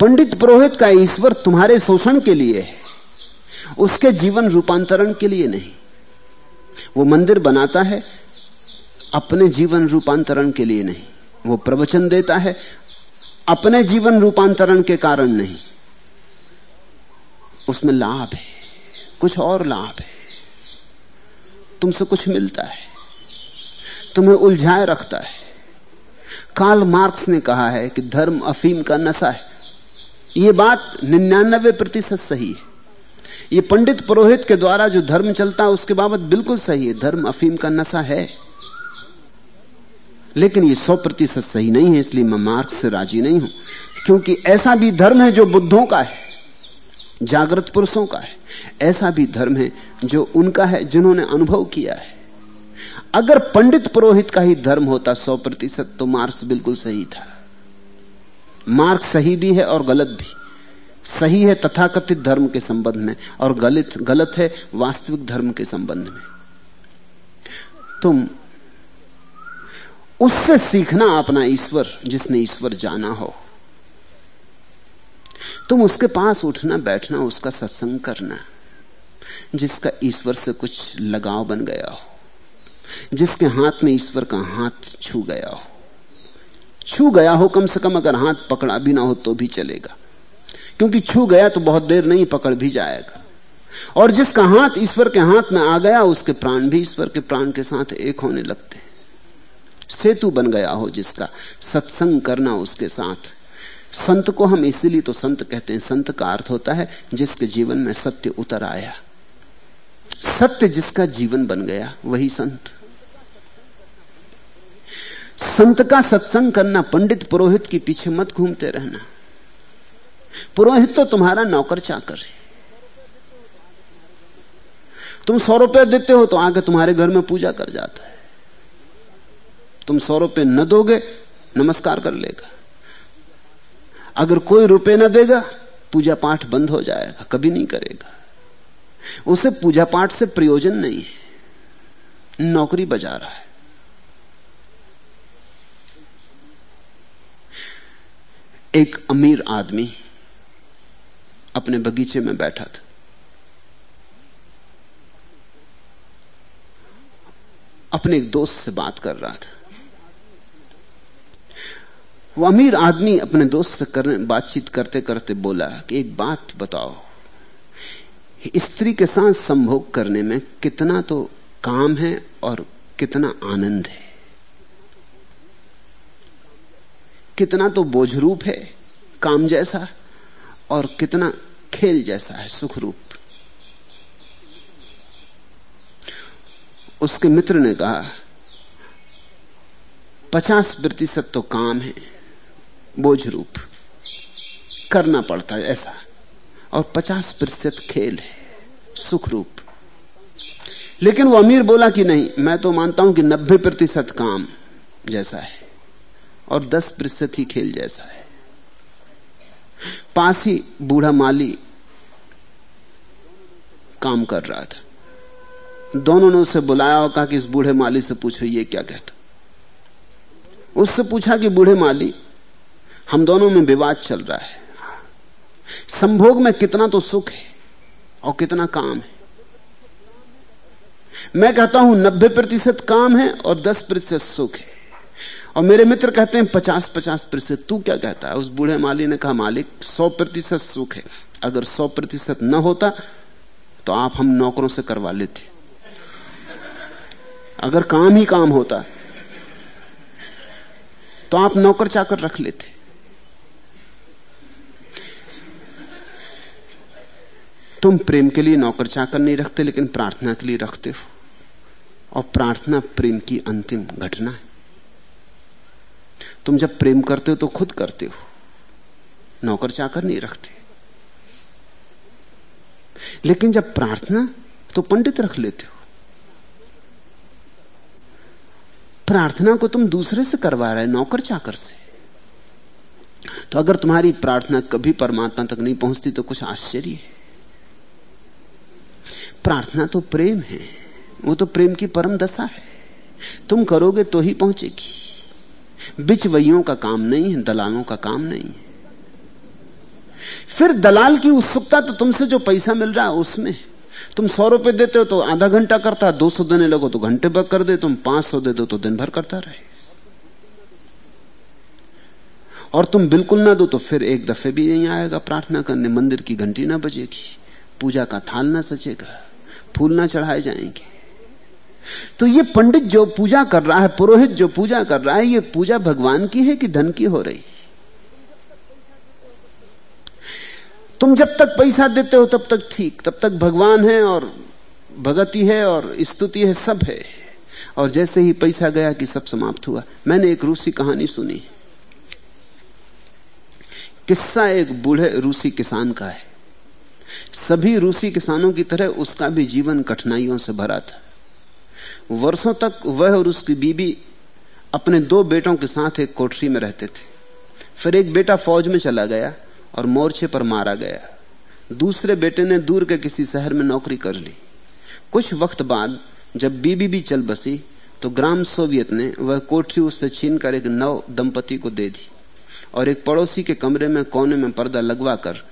पंडित पुरोहित का ईश्वर तुम्हारे शोषण के लिए है। उसके जीवन रूपांतरण के लिए नहीं। वो मंदिर बनाता है, अपने जीवन रूपांतरण के लिए नहीं। वो प्रवचन देता है, अपने जीवन रूपांतरण के कारण नहीं। उसमें लाभ है, कुछ और लाभ है। तुमसे कुछ मिलता है, तुम्हें उलझाए रखता है। कार्ल मार्क्स ने कहा है कि धर्म अफीम का नशा है। यह बात निन्यानबे प्रतिशत सही है। ये पंडित पुरोहित के द्वारा जो धर्म चलता है, उसके बाबत बिल्कुल सही है। धर्म अफीम का नशा है। लेकिन ये सौ प्रतिशत सही नहीं है, इसलिए मैं मार्क्स से राज़ी नहीं हूँ। क्योंकि ऐसा भी धर्म है जो बुद्धों का है, जागृत पुरुषों का है। ऐसा भी धर्म है जो उनका है, जिन्होंने अनुभव किया है। अगर पंडित पुरोहित का ही धर्म होता सौ प्रतिशत तो मार्क्स बिल्कुल सही था। मार्क्स सही भी है और गलत भी। सही है, तथाकथित धर्म के संबंध में, और गलत गलत है, वास्तविक धर्म के संबंध में। तुम, उससे सीखना अपना ईश्वर, जिसने ईश्वर जाना हो। तुम उसके पास उठना, बैठना, उसका सत्संग करना, जिसका ईश्वर से कुछ लगाव बन गया हो, जिसके हाथ में ईश्वर का हाथ छू गया हो। छू गया हो कम से कम, अगर हाथ पकड़ा भी ना हो तो भी चलेगा। क्योंकि छू गया तो बहुत देर नहीं पकड़ भी जाएगा। और जिसका हाथ ईश्वर के हाथ में आ गया, उसके प्राण भी ईश्वर के प्राण के साथ एक होने लगते सेतु बन गया हो जिसका, सत्संग करना उसके साथ। संत को हम इसीलिए तो संत कहते हैं, संत का अर्थ होता है, जिसके जीवन में सत्य उतर आया। सत्य जिसका जीवन बन गया, वही संत। संत का सत्संग करना, पंडित पुरोहित के पीछे मत घूमते रहना। पुरोहित तो तुम्हारा नौकर चाकर है। तुम सौ रुपये देते हो तो आगे तुम्हारे घर में पूजा कर जाता है। तुम सौ रुपये न दोगे, नमस्कार कर लेगा। अगर कोई रुपए न देगा, पूजा पाठ बंद हो जाएगा, कभी नहीं करेगा। उसे पूजा पाठ से प्रयोजन नहीं है। नौकरी बजा रहा है। एक अमीर आदमी अपने बगीचे में बैठा था। अपने एक दोस्त से बात कर रहा था। वो अमीर आदमी अपने दोस्त से करने, बातचीत करते करते बोला कि एक बात बताओ स्त्री के साथ संभोग करने में कितना तो काम है और कितना आनंद है। कितना तो बोझ रूप है, काम जैसा। और कितना खेल जैसा है सुख रूप उसके मित्र ने कहा, पचास प्रतिशत तो काम है, बोझ रूप। करना पड़ता है ऐसा। और पचास प्रतिशत खेल है सुख रूप लेकिन वो अमीर बोला कि नहीं, मैं तो मानता हूँ कि नब्बे प्रतिशत काम जैसा है और दस प्रतिशत ही खेल जैसा है। पास ही बूढ़ा माली काम कर रहा था। दोनों ने उसे बुलाया और कहा कि इस बूढ़े माली से पूछो, ये क्या कहता? उससे पूछा कि बूढ़े माली, हम दोनों में विवाद चल रहा है। संभोग में कितना तो सुख है और कितना काम है। मैं कहता हूँ, नब्बे प्रतिशत काम है और दस प्रतिशत सुख है। और मेरे मित्र कहते हैं, पचास पचास प्रतिशत, तू क्या कहता है? उस बूढ़े माली ने कहा, मालिक, सौ प्रतिशत सुख है। अगर सौ प्रतिशत न होता तो आप हम नौकरों से करवा लेते। अगर काम ही काम होता तो आप नौकर चाकर रख लेते। तुम प्रेम के लिए नौकर चाकर नहीं रखते, लेकिन प्रार्थना के लिए रखते हो। और प्रार्थना प्रेम की अंतिम घटना है। तुम जब प्रेम करते हो तो खुद करते हो। नौकर चाकर नहीं रखते। लेकिन जब प्रार्थना तो पंडित रख लेते हो। प्रार्थना को तुम दूसरे से करवा रहे, नौकर चाकर से। तो अगर तुम्हारी प्रार्थना कभी परमात्मा तक नहीं पहुँचती तो कुछ आश्चर्य है। प्रार्थना तो प्रेम है, वो तो प्रेम की परम दशा है। तुम करोगे तो ही पहुंचेगी। बिचवइयों का काम नहीं है, दलालों का काम नहीं है। फिर दलाल की उत्सुकता तो तुमसे जो पैसा मिल रहा है उसमें। तुम सौ रुपए देते हो तो आधा घंटा करता, दो सौ देने लगो तो घंटे भर कर दे, तुम पाँच सौ दे दो तो दिन भर करता रहे। और तुम बिल्कुल ना दो तो फिर एक दफे भी नहीं आएगा, प्रार्थना करने, मंदिर की घंटी ना बजेगी, पूजा का थाल ना सचेगा फूल ना चढ़ाए जाएँगे। तो ये पंडित जो पूजा कर रहा है, पुरोहित जो पूजा कर रहा है, ये पूजा भगवान की है कि धन की हो रही? तुम जब तक पैसा देते हो, तब तक ठीक, तब तक भगवान है और भगति है और स्तुति है, सब है। और जैसे ही पैसा गया कि सब समाप्त हुआ। मैंने एक रूसी कहानी सुनी। किस्सा एक बूढ़े रूसी किसान का है। सभी रूसी किसानों की तरह उसका भी जीवन कठिनाइयों से भरा था। वर्षों तक वह और उसकी बीबी अपने दो बेटों के साथ एक कोठरी में रहते थे। फिर एक बेटा फौज में चला गया और मोर्चे पर मारा गया। दूसरे बेटे ने दूर के किसी शहर में नौकरी कर ली। कुछ वक्त बाद जब बीबी भी चल बसी तो ग्राम सोवियत ने वह कोठरी उससे छीन कर एक नव दंपति को दे दी और एक पड़ोसी के कमरे में कोने में पर्दा लगवा कर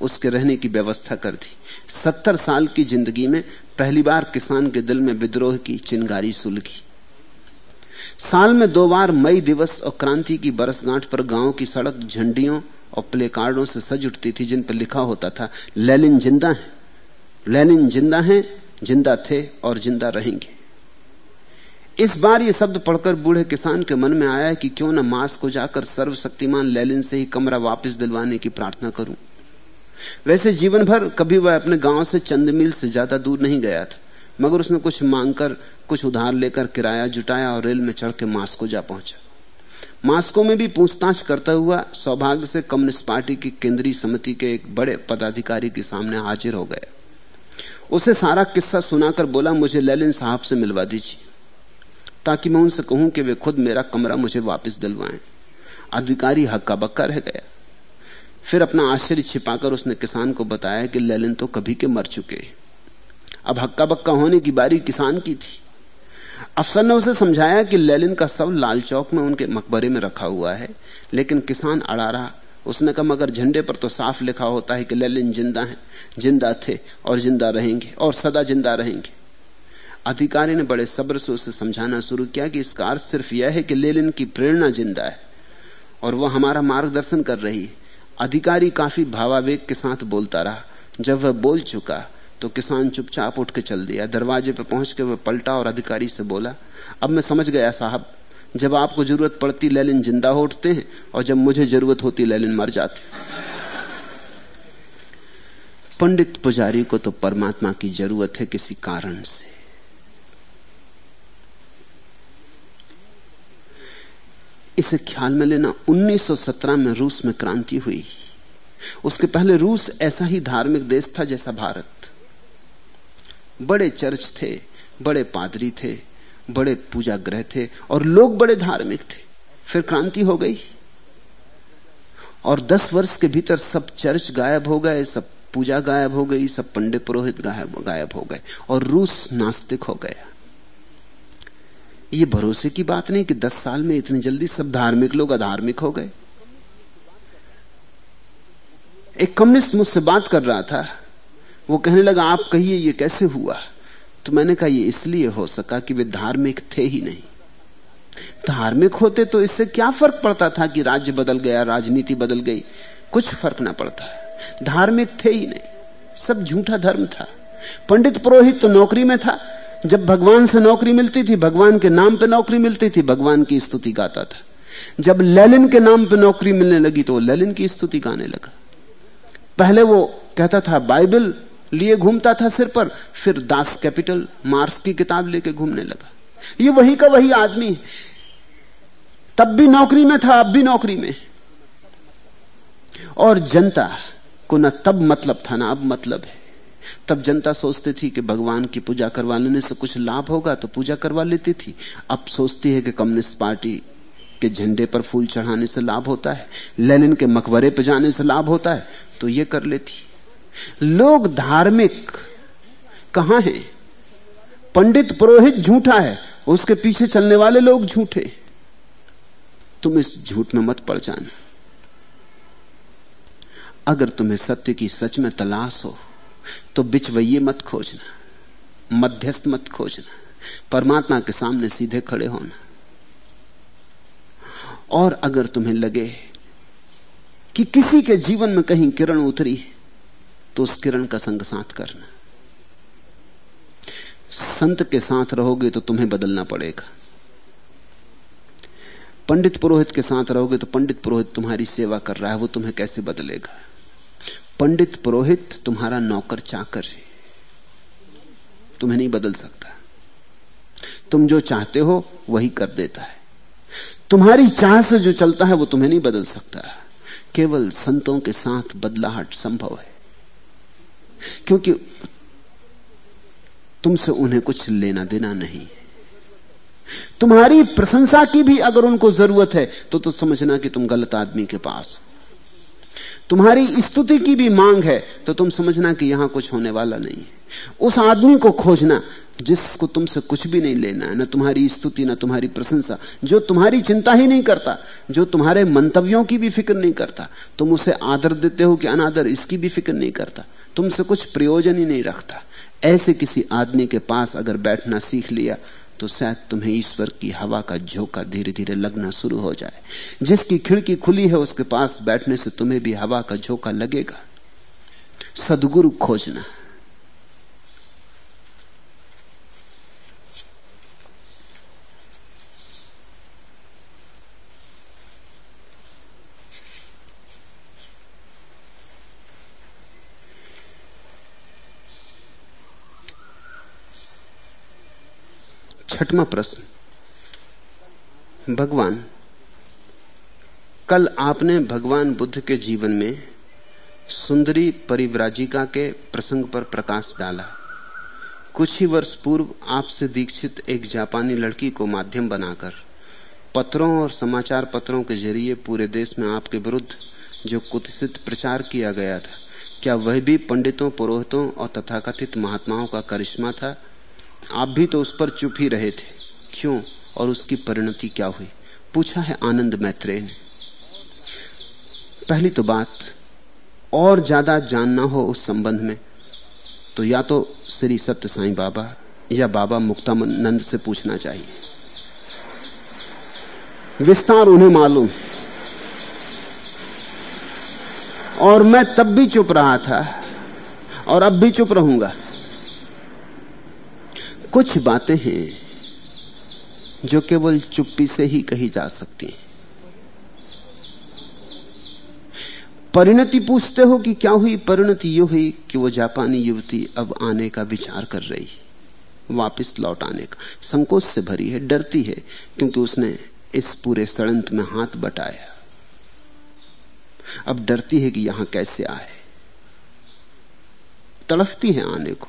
उसके रहने की व्यवस्था कर दी। सत्तर साल की ज़िंदगी में पहली बार किसान के दिल में विद्रोह की चिंगारी सुलगी। साल में दो बार मई दिवस और क्रांति की बरसगांठ पर गाँव की सड़क झंडियों और प्ले कार्डों से सज उठती थी, जिन पर लिखा होता था, लेलिन ज़िंदा है। लेनिन ज़िंदा है, ज़िंदा थे और ज़िंदा रहेंगे। इस बार ये शब्द पढ़कर बूढ़े किसान के मन में आया कि क्यों न मास को जाकर सर्वशक्तिमान लेलिन से ही कमरा वापस दिलवाने की प्रार्थना करूँ। वैसे जीवन भर कभी वह अपने गाँव से चंद मील से ज़्यादा दूर नहीं गया था, मगर उसने कुछ मांगकर, कुछ उधार लेकर किराया जुटाया और रेल में चढ़ के मास्को जा पहुँचा। मास्को में भी पूछताछ करता हुआ सौभाग्य से कम्युनिस्ट पार्टी की केंद्रीय समिति के एक बड़े पदाधिकारी के सामने हाजिर हो गया। उसे सारा किस्सा सुनाकर बोला, मुझे ललिन साहब से मिलवा दीजिए, ताकि मैं उनसे कहूँ कि वे खुद मेरा कमरा मुझे वापस दिलवाएँ। अधिकारी हक्का बक्का रह गया। फिर अपना आश्चर्य छिपाकर उसने किसान को बताया कि ललिन तो कभी के मर चुके। अब हक्का बक्का होने की बारी किसान की थी। अफसर ने उसे समझाया कि लैलिन का सब लाल चौक में उनके मकबरे में रखा हुआ है, लेकिन किसान अड़ा रहा उसने कहा, मगर झंडे पर तो साफ़ लिखा होता है कि लैलिन ज़िंदा है, ज़िंदा थे और ज़िंदा रहेंगे, और सदा ज़िंदा रहेंगे। अधिकारी ने बड़े सब्र से उसे समझाना शुरू किया कि इसका अर्थ सिर्फ़ यह है कि लेलिन की प्रेरणा ज़िंदा है, और वह हमारा मार्गदर्शन कर रही है। अधिकारी काफ़ी भावावेग के साथ बोलता रहा। जब वह बोल चुका तो किसान चुपचाप उठ के चल दिया। दरवाजे पर पहुँच के वह पलटा और अधिकारी से बोला, अब मैं समझ गया साहब, जब आपको ज़रूरत पड़ती लेलिन ज़िंदा उठते हैं, और जब मुझे ज़रूरत होती लेलिन मर जाते पंडित पुजारी को तो परमात्मा की ज़रूरत है किसी कारण से। इसे ख्याल में लेना 1917 में रूस में क्रांति हुई। उसके पहले रूस ऐसा ही धार्मिक देश था जैसा भारत। बड़े चर्च थे, बड़े पादरी थे, बड़े पूजा ग्रह थे और लोग बड़े धार्मिक थे। फिर क्रांति हो गई। और दस वर्ष के भीतर सब चर्च गायब हो गए, सब पूजा गायब हो गई, सब पंडित पुरोहित गायब गायब हो गए और रूस नास्तिक हो गया। ये भरोसे की बात नहीं कि दस साल में इतनी जल्दी सब धार्मिक लोग अधार्मिक हो गए। एक कम्युनिस्ट मुझसे बात कर रहा था। वो कहने लगा, आप कहिए ये कैसे हुआ? तो मैंने कहा, ये इसलिए हो सका कि वे धार्मिक थे ही नहीं। धार्मिक होते तो इससे क्या फ़र्क पड़ता था कि राज्य बदल गया, राजनीति बदल गई? कुछ फ़र्क ना पड़ता। धार्मिक थे ही नहीं। सब झूठा धर्म था। पंडित पुरोहित तो नौकरी में था। जब भगवान से नौकरी मिलती थी, भगवान के नाम पे नौकरी मिलती थी, भगवान की स्तुति गाता था। जब ललिन के नाम पे नौकरी मिलने लगी तो ललिन की स्तुति गाने लगा। पहले वो कहता था, बाइबल लिए घूमता था सिर पर, फिर दास कैपिटल मार्क्स की किताब लेके घूमने लगा। ये वही का वही आदमी तब भी नौकरी में था, अब भी नौकरी में। और जनता को न तब मतलब था, ना अब मतलब है। तब जनता सोचती थी कि भगवान की पूजा करवा लेने से कुछ लाभ होगा तो पूजा करवा लेती थी। अब सोचती है कि कम्युनिस्ट पार्टी के झंडे पर फूल चढ़ाने से लाभ होता है, लेनिन के मकबरे पर जाने से लाभ होता है तो ये कर लेती। लोग धार्मिक कहाँ हैं? पंडित पुरोहित झूठा है, उसके पीछे चलने वाले लोग झूठे। तुम इस झूठ में मत पड़ जाना। अगर तुम्हें सत्य की सच में तलाश हो तो बिचवैये मत खोजना, मध्यस्थ मत खोजना, परमात्मा के सामने सीधे खड़े होना। और अगर तुम्हें लगे कि किसी के जीवन में कहीं किरण उतरी तो उस किरण का संग साथ करना। संत के साथ रहोगे तो तुम्हें बदलना पड़ेगा। पंडित पुरोहित के साथ रहोगे तो पंडित पुरोहित तुम्हारी सेवा कर रहा है, वो तुम्हें कैसे बदलेगा? पंडित पुरोहित तुम्हारा नौकर चाकर है। तुम्हें नहीं बदल सकता। तुम जो चाहते हो, वही कर देता है। तुम्हारी चाह से जो चलता है, वो तुम्हें नहीं बदल सकता। केवल संतों के साथ बदलाहट संभव है। क्योंकि तुमसे उन्हें कुछ लेना देना नहीं तुम्हारी प्रशंसा की भी अगर उनको ज़रूरत है तो तो समझना कि तुम गलत आदमी के पास हो। तुम्हारी स्तुति की भी मांग है तो तुम समझना कि यहाँ कुछ होने वाला नहीं है। उस आदमी को खोजना, जिसको तुमसे कुछ भी नहीं लेना है, ना तुम्हारी स्तुति, ना तुम्हारी प्रशंसा, जो तुम्हारी चिंता ही नहीं करता, जो तुम्हारे मंतव्यों की भी फ़िक्र नहीं करता, तुम उसे आदर देते हो कि अनादर इसकी भी फ़िक्र नहीं करता, तुमसे कुछ प्रयोजन ही नहीं रखता। ऐसे किसी आदमी के पास अगर बैठना सीख लिया तो शायद तुम्हें ईश्वर की हवा का झोंका धीरे धीरे लगना शुरू हो जाए। जिसकी खिड़की खुली है, उसके पास बैठने से तुम्हें भी हवा का झोंका लगेगा। सदगुरु खोजना। छठवा प्रश्न। भगवान, कल आपने भगवान बुद्ध के जीवन में सुंदरी परिव्राजिका के प्रसंग पर प्रकाश डाला। कुछ ही वर्ष पूर्व आपसे दीक्षित एक जापानी लड़की को माध्यम बनाकर पत्रों और समाचार पत्रों के ज़रिए पूरे देश में आपके विरुद्ध जो कुत्सित प्रचार किया गया था, क्या वह भी पंडितों, पुरोहितों और तथाकथित महात्माओं का करिश्मा था? आप भी तो उस पर चुप ही रहे थे। क्यों? और उसकी परिणति क्या हुई? पूछा है आनंद मैत्रेय ने। पहली तो बात, और ज़्यादा जानना हो उस संबंध में तो या तो श्री सत्य साईं बाबा या बाबा मुक्तानंद से पूछना चाहिए। विस्तार उन्हें मालूम। और मैं तब भी चुप रहा था, और अब भी चुप रहूँगा। कुछ बातें हैं जो केवल चुप्पी से ही कही जा सकती हैं। परिणति पूछते हो कि क्या हुई? परिणति ये हुई कि वो जापानी युवती अब आने का विचार कर रही वापस लौट आने का। संकोच से भरी है, डरती है, क्योंकि उसने इस पूरे षडंत्र में हाथ बटाया। अब डरती है कि यहाँ कैसे आए। तड़फती है आने को।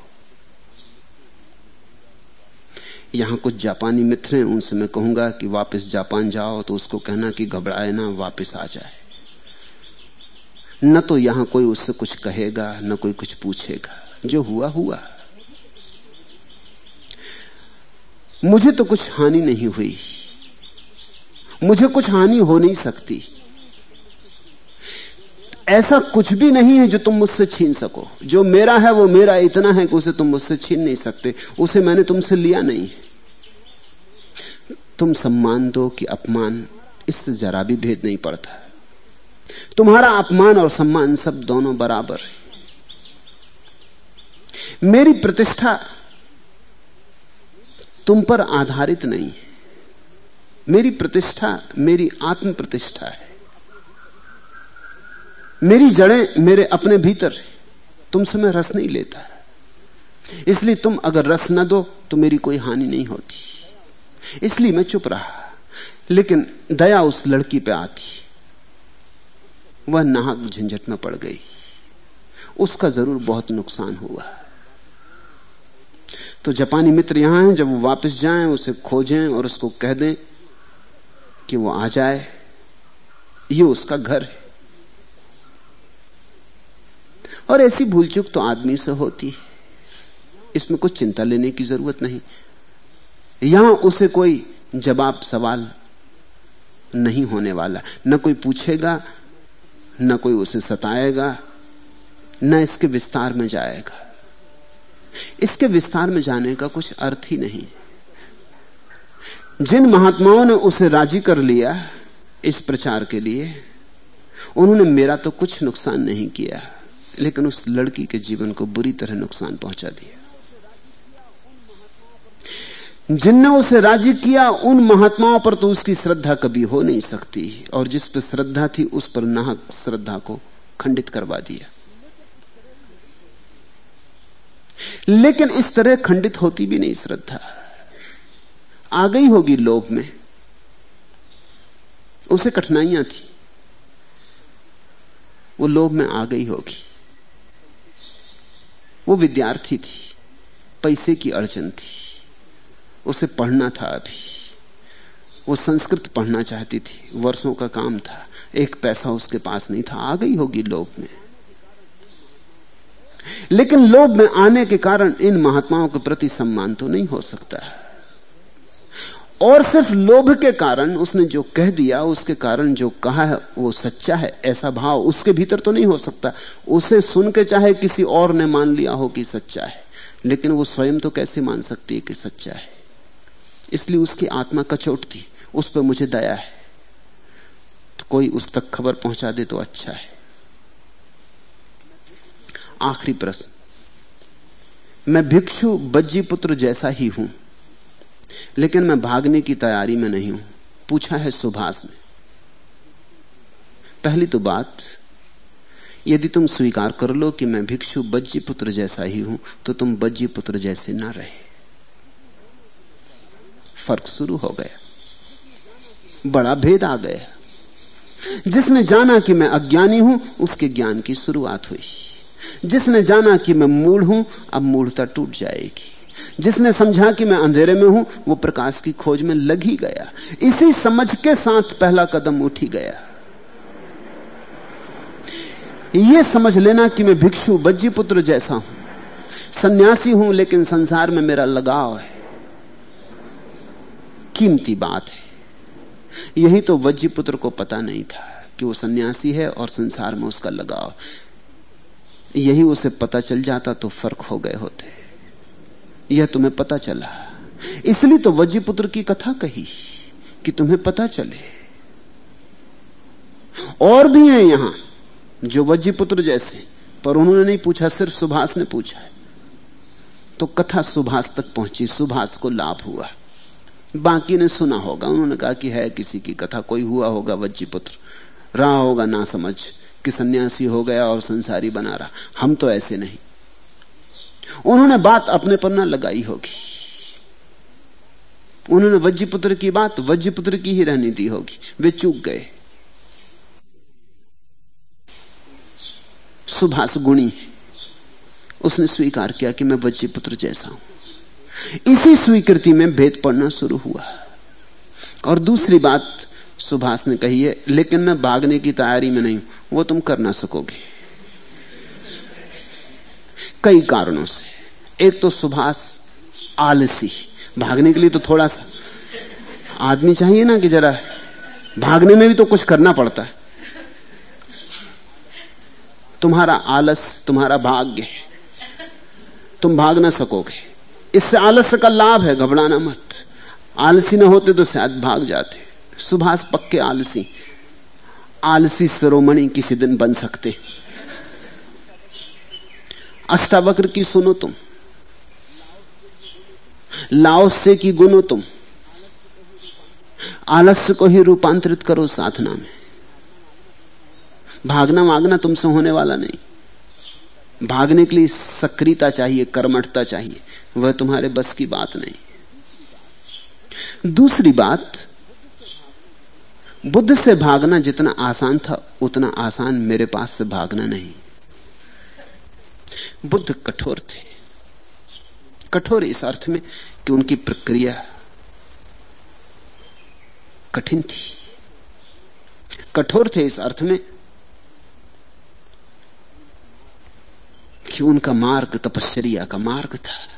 यहाँ कुछ जापानी मित्र हैं, उनसे मैं कहूँगा कि वापस जापान जाओ तो उसको कहना कि घबराए ना, वापस आ जाए। न तो यहाँ कोई उससे कुछ कहेगा, न कोई कुछ पूछेगा। जो हुआ हुआ। मुझे तो कुछ हानि नहीं हुई। मुझे कुछ हानि हो नहीं सकती। ऐसा कुछ भी नहीं है जो तुम मुझसे छीन सको। जो मेरा है, वो मेरा इतना है कि उसे तुम मुझसे छीन नहीं सकते। उसे मैंने तुमसे लिया नहीं। तुम सम्मान दो कि अपमान, इससे जरा भी भेद नहीं पड़ता। तुम्हारा अपमान और सम्मान सब दोनों बराबर है। मेरी प्रतिष्ठा तुम पर आधारित नहीं है। मेरी प्रतिष्ठा मेरी आत्म प्रतिष्ठा है। मेरी जड़ें मेरे अपने भीतर तुमसे मैं रस नहीं लेता। इसलिए तुम अगर रस न दो तो मेरी कोई हानि नहीं होती। इसलिए मैं चुप रहा, लेकिन दया उस लड़की पे आती। वह नाहक झंझट में पड़ गई। उसका ज़रूर बहुत नुकसान हुआ। तो जापानी मित्र यहाँ हैं, जब वो वापस जाएँ, उसे खोजें और उसको कह दें कि वो आ जाए। ये उसका घर है। और ऐसी भूल चूक तो आदमी से होती है। इसमें कुछ चिंता लेने की ज़रूरत नहीं। यहाँ उसे कोई जवाब सवाल नहीं होने वाला। न कोई पूछेगा, न कोई उसे सताएगा, न इसके विस्तार में जाएगा। इसके विस्तार में जाने का कुछ अर्थ ही नहीं। जिन महात्माओं ने उसे राज़ी कर लिया इस प्रचार के लिए, उन्होंने मेरा तो कुछ नुकसान नहीं किया। लेकिन उस लड़की के जीवन को बुरी तरह नुकसान पहुँचा दिया। जिनने उसे राज़ी किया, उन महात्माओं पर तो उसकी श्रद्धा कभी हो नहीं सकती। और जिस पर श्रद्धा थी, उस पर नाहक श्रद्धा को खंडित करवा दिया। लेकिन इस तरह खंडित होती भी नहीं श्रद्धा। आ गई होगी लोभ में। उसे कठिनाइयाँ थी। वो लोभ में आ गई होगी। वो विद्यार्थी थी। पैसे की अड़चन थी। उसे पढ़ना था अभी। वो संस्कृत पढ़ना चाहती थी। वर्षों का काम था। एक पैसा उसके पास नहीं था। आ गई होगी लोभ में। लेकिन लोभ में आने के कारण इन महात्माओं के प्रति सम्मान तो नहीं हो सकता। और सिर्फ़ लोभ के कारण उसने जो कह दिया, उसके कारण जो कहा है, वो सच्चा है, ऐसा भाव उसके भीतर तो नहीं हो सकता। उसे सुन के चाहे किसी और ने मान लिया हो कि सच्चा है, लेकिन वो स्वयं तो कैसे मान सकती है कि सच्चा है? इसलिए उसकी आत्मा कचोट थी, उस पर मुझे दया है। तो कोई उस तक खबर पहुँचा दे तो अच्छा है। आखिरी प्रश्न। मैं भिक्षु बज्जी पुत्र जैसा ही हूँ। लेकिन मैं भागने की तैयारी में नहीं हूँ। पूछा है सुभाष ने। पहली तो बात, यदि तुम स्वीकार कर लो कि मैं भिक्षु बज्जी पुत्र जैसा ही हूँ तो तुम बज्जी पुत्र जैसे ना रहे। फ़र्क शुरू हो गया। बड़ा भेद आ गया। जिसने जाना कि मैं अज्ञानी हूँ, उसके ज्ञान की शुरुआत हुई। जिसने जाना कि मैं मूढ़ हूँ, अब मूढ़ता टूट जाएगी। जिसने समझा कि मैं अंधेरे में हूँ, वो प्रकाश की खोज में लग ही गया। इसी समझ के साथ पहला कदम उठ गया। यह समझ लेना कि मैं भिक्षु बज्जी पुत्र जैसा हूँ। सन्यासी हूँ, लेकिन संसार में मेरा लगाव है। कीमती बात है। यही तो वज्जी पुत्र को पता नहीं था कि वो सन्यासी है और संसार में उसका लगाव। यही उसे पता चल जाता तो फ़र्क हो गए होते। यह तुम्हें पता चला। इसलिए तो वज्जी पुत्र की कथा कही कि तुम्हें पता चले। और भी हैं यहाँ जो वज्जी पुत्र जैसे, पर उन्होंने नहीं पूछा, सिर्फ़ सुभाष ने पूछा तो कथा सुभाष तक पहुँची, सुभाष को लाभ हुआ। बाकी ने सुना होगा, उन्होंने कहा कि है किसी की कथा, कोई हुआ होगा वज्जी पुत्र रहा होगा ना समझ, कि सन्यासी हो गया और संसारी बना रहा। हम तो ऐसे नहीं। उन्होंने बात अपने पर ना लगाई होगी। उन्होंने वज्जी पुत्र की बात वज्जी पुत्र की ही रहनी दी होगी। वे चूक गए। सुभाष गुणी, उसने स्वीकार किया कि मैं वज्जी पुत्र जैसा हूँ। इसी स्वीकृति में भेद पड़ना शुरू हुआ। और दूसरी बात सुभाष ने कही है, लेकिन मैं भागने की तैयारी में नहीं हूँ, वो तुम कर ना सकोगे। कई कारणों से। एक तो सुभाष आलसी। भागने के लिए तो थोड़ा सा आदमी चाहिए ना कि जरा भागने में भी तो कुछ करना पड़ता है। तुम्हारा आलस, तुम्हारा भाग्य है तुम भाग ना सकोगे। इससे आलस्य का लाभ है, घबराना मत। आलसी ना होते तो शायद भाग जाते। सुभाष पक्के आलसी। आलसी शिरोमणि किसी दिन बन सकते। अष्टावक्र की सुनो तुम। लाओसे की गुनो तुम। आलस्य को ही रूपांतरित करो साधना में। भागना मांगना तुमसे होने वाला नहीं। भागने के लिए सक्रियता चाहिए, कर्मठता चाहिए, वह तुम्हारे बस की बात नहीं। दूसरी बात, बुद्ध से भागना जितना आसान था, उतना आसान मेरे पास से भागना नहीं। बुद्ध कठोर थे। कठोर इस अर्थ में कि उनकी प्रक्रिया कठिन थी। कठोर थे इस अर्थ में कि उनका मार्ग तपश्चर्या का मार्ग था।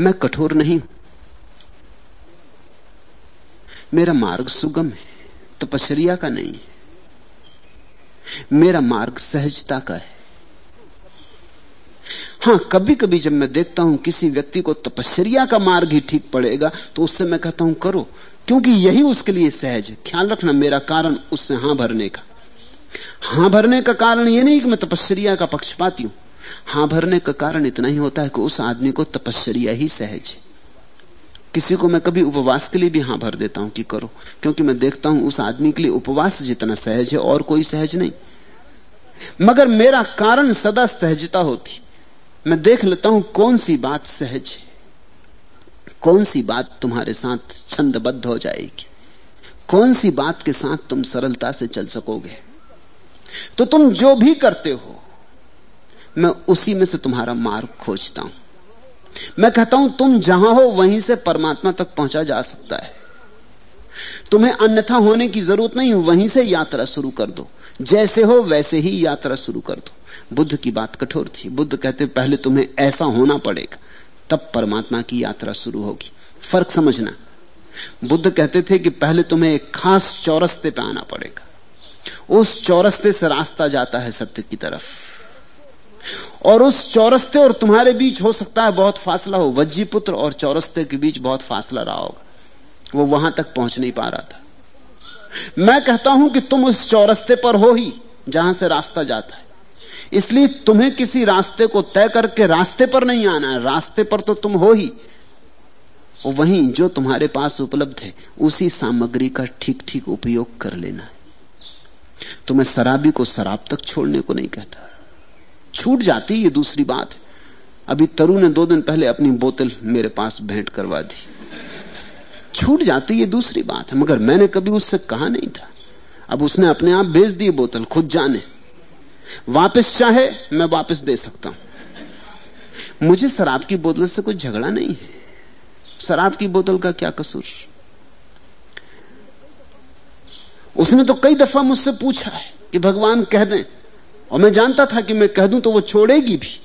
मैं कठोर नहीं हूँ। मेरा मार्ग सुगम है, तपश्चर्या का नहीं है। मेरा मार्ग सहजता का है। हाँ कभी कभी जब मैं देखता हूँ किसी व्यक्ति को तपश्चर्या का मार्ग ही ठीक पड़ेगा तो उससे मैं कहता हूँ, करो, क्योंकि यही उसके लिए सहज है। ख्याल रखना, मेरा कारण उससे हाँ भरने का। हाँ भरने का कारण यह नहीं कि मैं तपश्चर्या का पक्षपाती हूँ। हाँ भरने का कारण इतना ही होता है कि उस आदमी को तपश्चर्या ही सहज है। किसी को मैं कभी उपवास के लिए भी हाँ भर देता हूँ कि करो, क्योंकि मैं देखता हूँ उस आदमी के लिए उपवास जितना सहज है और कोई सहज नहीं। मगर मेरा कारण सदा सहजता होती। मैं देख लेता हूँ कौन सी बात सहज है, कौन सी बात तुम्हारे साथ छंदबद्ध हो जाएगी, कौन सी बात के साथ तुम सरलता से चल सकोगे। तो तुम जो भी करते हो, मैं उसी में से तुम्हारा मार्ग खोजता हूँ। मैं कहता हूँ, तुम जहाँ हो, वहीं से परमात्मा तक पहुँचा जा सकता है। तुम्हें अन्यथा होने की ज़रूरत नहीं वहीं से यात्रा शुरू कर दो। जैसे हो, वैसे ही यात्रा शुरू कर दो। बुद्ध की बात कठोर थी। बुद्ध कहते, पहले तुम्हें ऐसा होना पड़ेगा, तब परमात्मा की यात्रा शुरू होगी। फ़र्क समझना। बुद्ध कहते थे कि पहले तुम्हें एक खास चौरस्ते पे आना पड़ेगा। उस चौरस्ते से रास्ता जाता है सत्य की तरफ़। और उस चौरस्ते और तुम्हारे बीच हो सकता है बहुत फासला हो। वज्जी पुत्र और चौरस्ते के बीच बहुत फासला रहा होगा। वो वहाँ तक पहुँच नहीं पा रहा था। मैं कहता हूँ कि तुम उस चौरस्ते पर हो ही, जहाँ से रास्ता जाता है। इसलिए तुम्हें किसी रास्ते को तय करके रास्ते पर नहीं आना है। रास्ते पर तो तुम हो ही। वहीं जो तुम्हारे पास उपलब्ध है, उसी सामग्री का ठीक ठीक उपयोग कर लेना है। तो मैं शराबी को शराब तक छोड़ने को नहीं कहता। छूट जाती ये दूसरी बात है। अभी तरु ने दो दिन पहले अपनी बोतल मेरे पास भेंट करवा दी। छूट जाती ये दूसरी बात है। मगर मैंने कभी उससे कहा नहीं था। अब उसने अपने आप भेज दी बोतल, खुद जाने। वापस चाहे, मैं वापस दे सकता हूँ। मुझे शराब की बोतल से कोई झगड़ा नहीं है। शराब की बोतल का क्या कसूर? उसने तो कई दफ़ा मुझसे पूछा है कि भगवान कह दें और मैं जानता था कि मैं कह दूँ तो वो छोड़ेगी भी,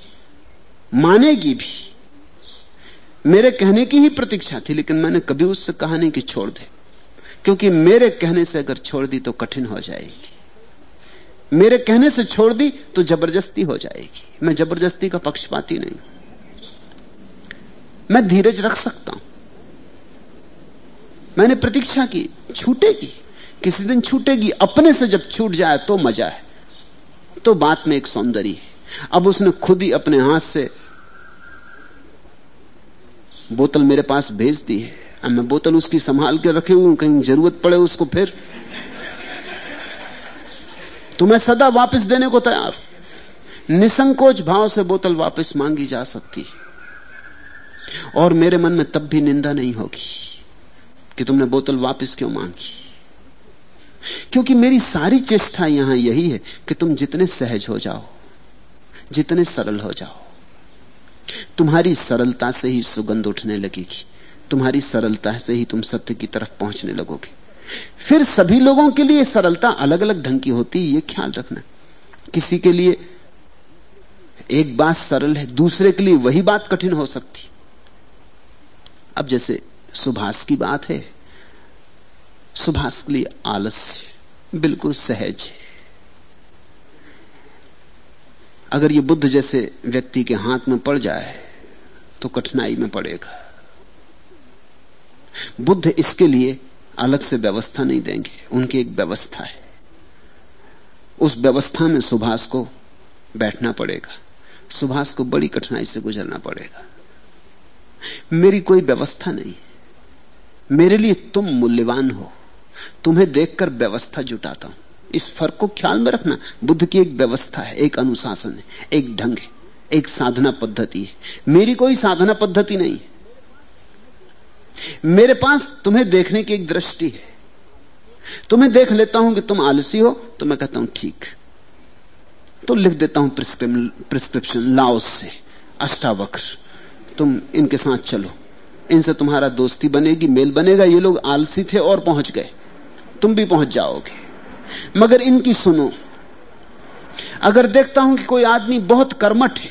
मानेगी भी। मेरे कहने की ही प्रतीक्षा थी, लेकिन मैंने कभी उससे कहा नहीं कि छोड़ दे। क्योंकि मेरे कहने से अगर छोड़ दी तो कठिन हो जाएगी। मेरे कहने से छोड़ दी तो ज़बरदस्ती हो जाएगी। मैं ज़बरदस्ती का पक्षपाती नहीं मैं धीरज रख सकता हूँ। मैंने प्रतीक्षा की, छूटेगी। किसी दिन छूटेगी। अपने से जब छूट जाए तो मज़ा है। तो बात में एक सौंदर्य है। अब उसने खुद ही अपने हाथ से बोतल मेरे पास भेज दी है। अब मैं बोतल उसकी संभाल के रखे हूँ, कहीं ज़रूरत पड़े उसको फिर। तो मैं सदा वापस देने को तैयार निसंकोच भाव से बोतल वापस मांगी जा सकती है। और मेरे मन में तब भी निंदा नहीं होगी कि तुमने बोतल वापस क्यों मांगी। क्योंकि मेरी सारी चेष्टा यहाँ यही है कि तुम जितने सहज हो जाओ, जितने सरल हो जाओ, तुम्हारी सरलता से ही सुगंध उठने लगेगी, तुम्हारी सरलता से ही तुम सत्य की तरफ़ पहुँचने लगोगे। फिर सभी लोगों के लिए सरलता अलग अलग ढंग की होती है, ये ख्याल रखना। किसी के लिए एक बात सरल है, दूसरे के लिए वही बात कठिन हो सकती। अब जैसे सुभाष की बात है सुभाष के लिए आलस्य बिल्कुल सहज है। अगर ये बुद्ध जैसे व्यक्ति के हाथ में पड़ जाए तो कठिनाई में पड़ेगा। बुद्ध इसके लिए अलग से व्यवस्था नहीं देंगे, उनकी एक व्यवस्था है। उस व्यवस्था में सुभाष को बैठना पड़ेगा। सुभाष को बड़ी कठिनाई से गुजरना पड़ेगा। मेरी कोई व्यवस्था नहीं मेरे लिए तुम मूल्यवान हो। तुम्हें देखकर व्यवस्था जुटाता हूँ। इस फ़र्क को ख्याल में रखना बुद्ध की एक व्यवस्था है, एक अनुशासन है, एक ढंग है, एक साधना पद्धति है। मेरी कोई साधना पद्धति नहीं। मेरे पास तुम्हें देखने की एक दृष्टि है। तुम्हें देख लेता हूँ कि तुम आलसी हो तो मैं कहता हूँ, ठीक। तो लिख देता हूँ प्रिस्क्रिप्शन, लाओस से, अष्टावक्र। तुम इनके साथ चलो। इनसे तुम्हारा दोस्ती बनेगी, मेल बनेगा। ये लोग आलसी थे और पहुँच गए। तुम भी पहुँच जाओगे। मगर इनकी सुनो, अगर देखता हूँ कि कोई आदमी बहुत कर्मठ है,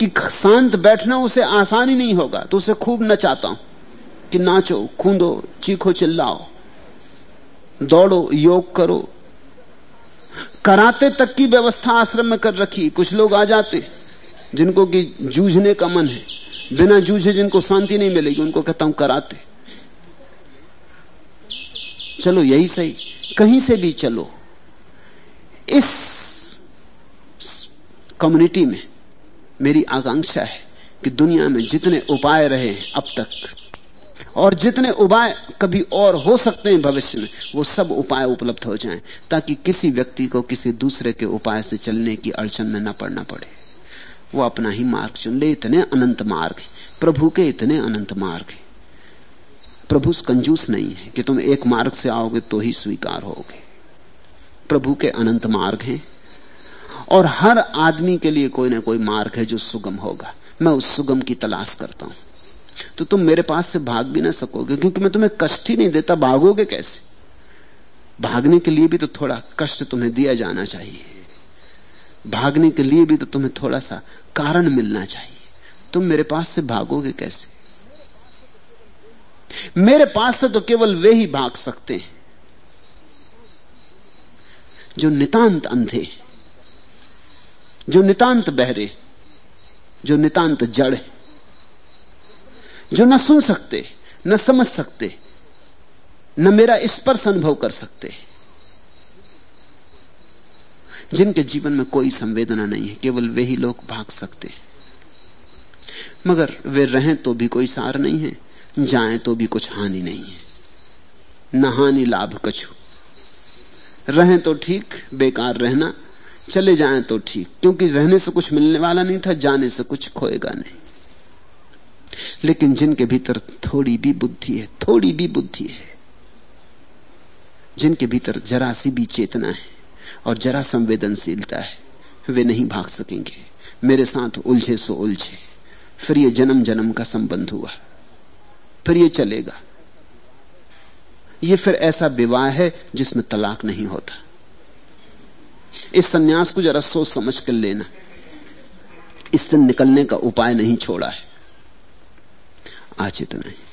कि शांत बैठना उसे आसान नहीं होगा तो उसे खूब नचाता हूँ कि नाचो, कूदो, चीखो, चिल्लाओ, दौड़ो, योग करो। कराते तक की व्यवस्था आश्रम में कर रखी। कुछ लोग आ जाते जिनको कि जूझने का मन है, बिना जूझे जिनको शांति नहीं मिलेगी, उनको कहता हूँ कराते। चलो यही सही। कहीं से भी चलो। इस कम्युनिटी में मेरी आकांक्षा है कि दुनिया में जितने उपाय रहे हैं अब तक, और जितने उपाय कभी और हो सकते हैं भविष्य में, वो सब उपाय उपलब्ध हो जाएँ, ताकि किसी व्यक्ति को किसी दूसरे के उपाय से चलने की अड़चन में न पड़ना पड़े। वो अपना ही मार्ग चुन ले, इतने अनंत मार्ग प्रभु के इतने अनंत मार्ग है। प्रभु कंजूस नहीं है कि तुम एक मार्ग से आओगे तो ही स्वीकार होगे। प्रभु के अनंत मार्ग हैं और हर आदमी के लिए कोई ना कोई मार्ग है जो सुगम होगा। मैं उस सुगम की तलाश करता हूँ। तो तुम मेरे पास से भाग भी ना सकोगे, क्योंकि मैं तुम्हें कष्ट ही नहीं देता, भागोगे कैसे? भागने के लिए भी तो थोड़ा कष्ट तुम्हें दिया जाना चाहिए। भागने के लिए भी तो तुम्हें थोड़ा सा कारण मिलना चाहिए। तुम मेरे पास से भागोगे कैसे? मेरे पास से तो केवल वे ही भाग सकते हैं, जो नितांत अंधे, जो नितांत बहरे, जो नितांत जड़ जो न सुन सकते, न समझ सकते, न मेरा स्पर्श अनुभव कर सकते जिनके जीवन में कोई संवेदना नहीं है, केवल वे ही लोग भाग सकते मगर वे रहें तो भी कोई सार नहीं है। जाएँ तो भी कुछ हानि नहीं है। न हानि लाभ कछु रहें तो ठीक, बेकार रहना। चले जाएँ तो ठीक, क्योंकि रहने से कुछ मिलने वाला नहीं था, जाने से कुछ खोएगा नहीं। लेकिन जिनके भीतर थोड़ी भी बुद्धि है, थोड़ी भी बुद्धि है, जिनके भीतर जरा सी भी चेतना है और जरा संवेदनशीलता है, वे नहीं भाग सकेंगे। मेरे साथ उलझे सो उलझे। फिर ये जन्म जन्म का संबंध हुआ। फिर ये चलेगा। ये फिर ऐसा विवाह है जिसमें तलाक नहीं होता। इस सन्यास को जरा सोच समझ कर लेना। इससे निकलने का उपाय नहीं छोड़ा है। आज इतना ही।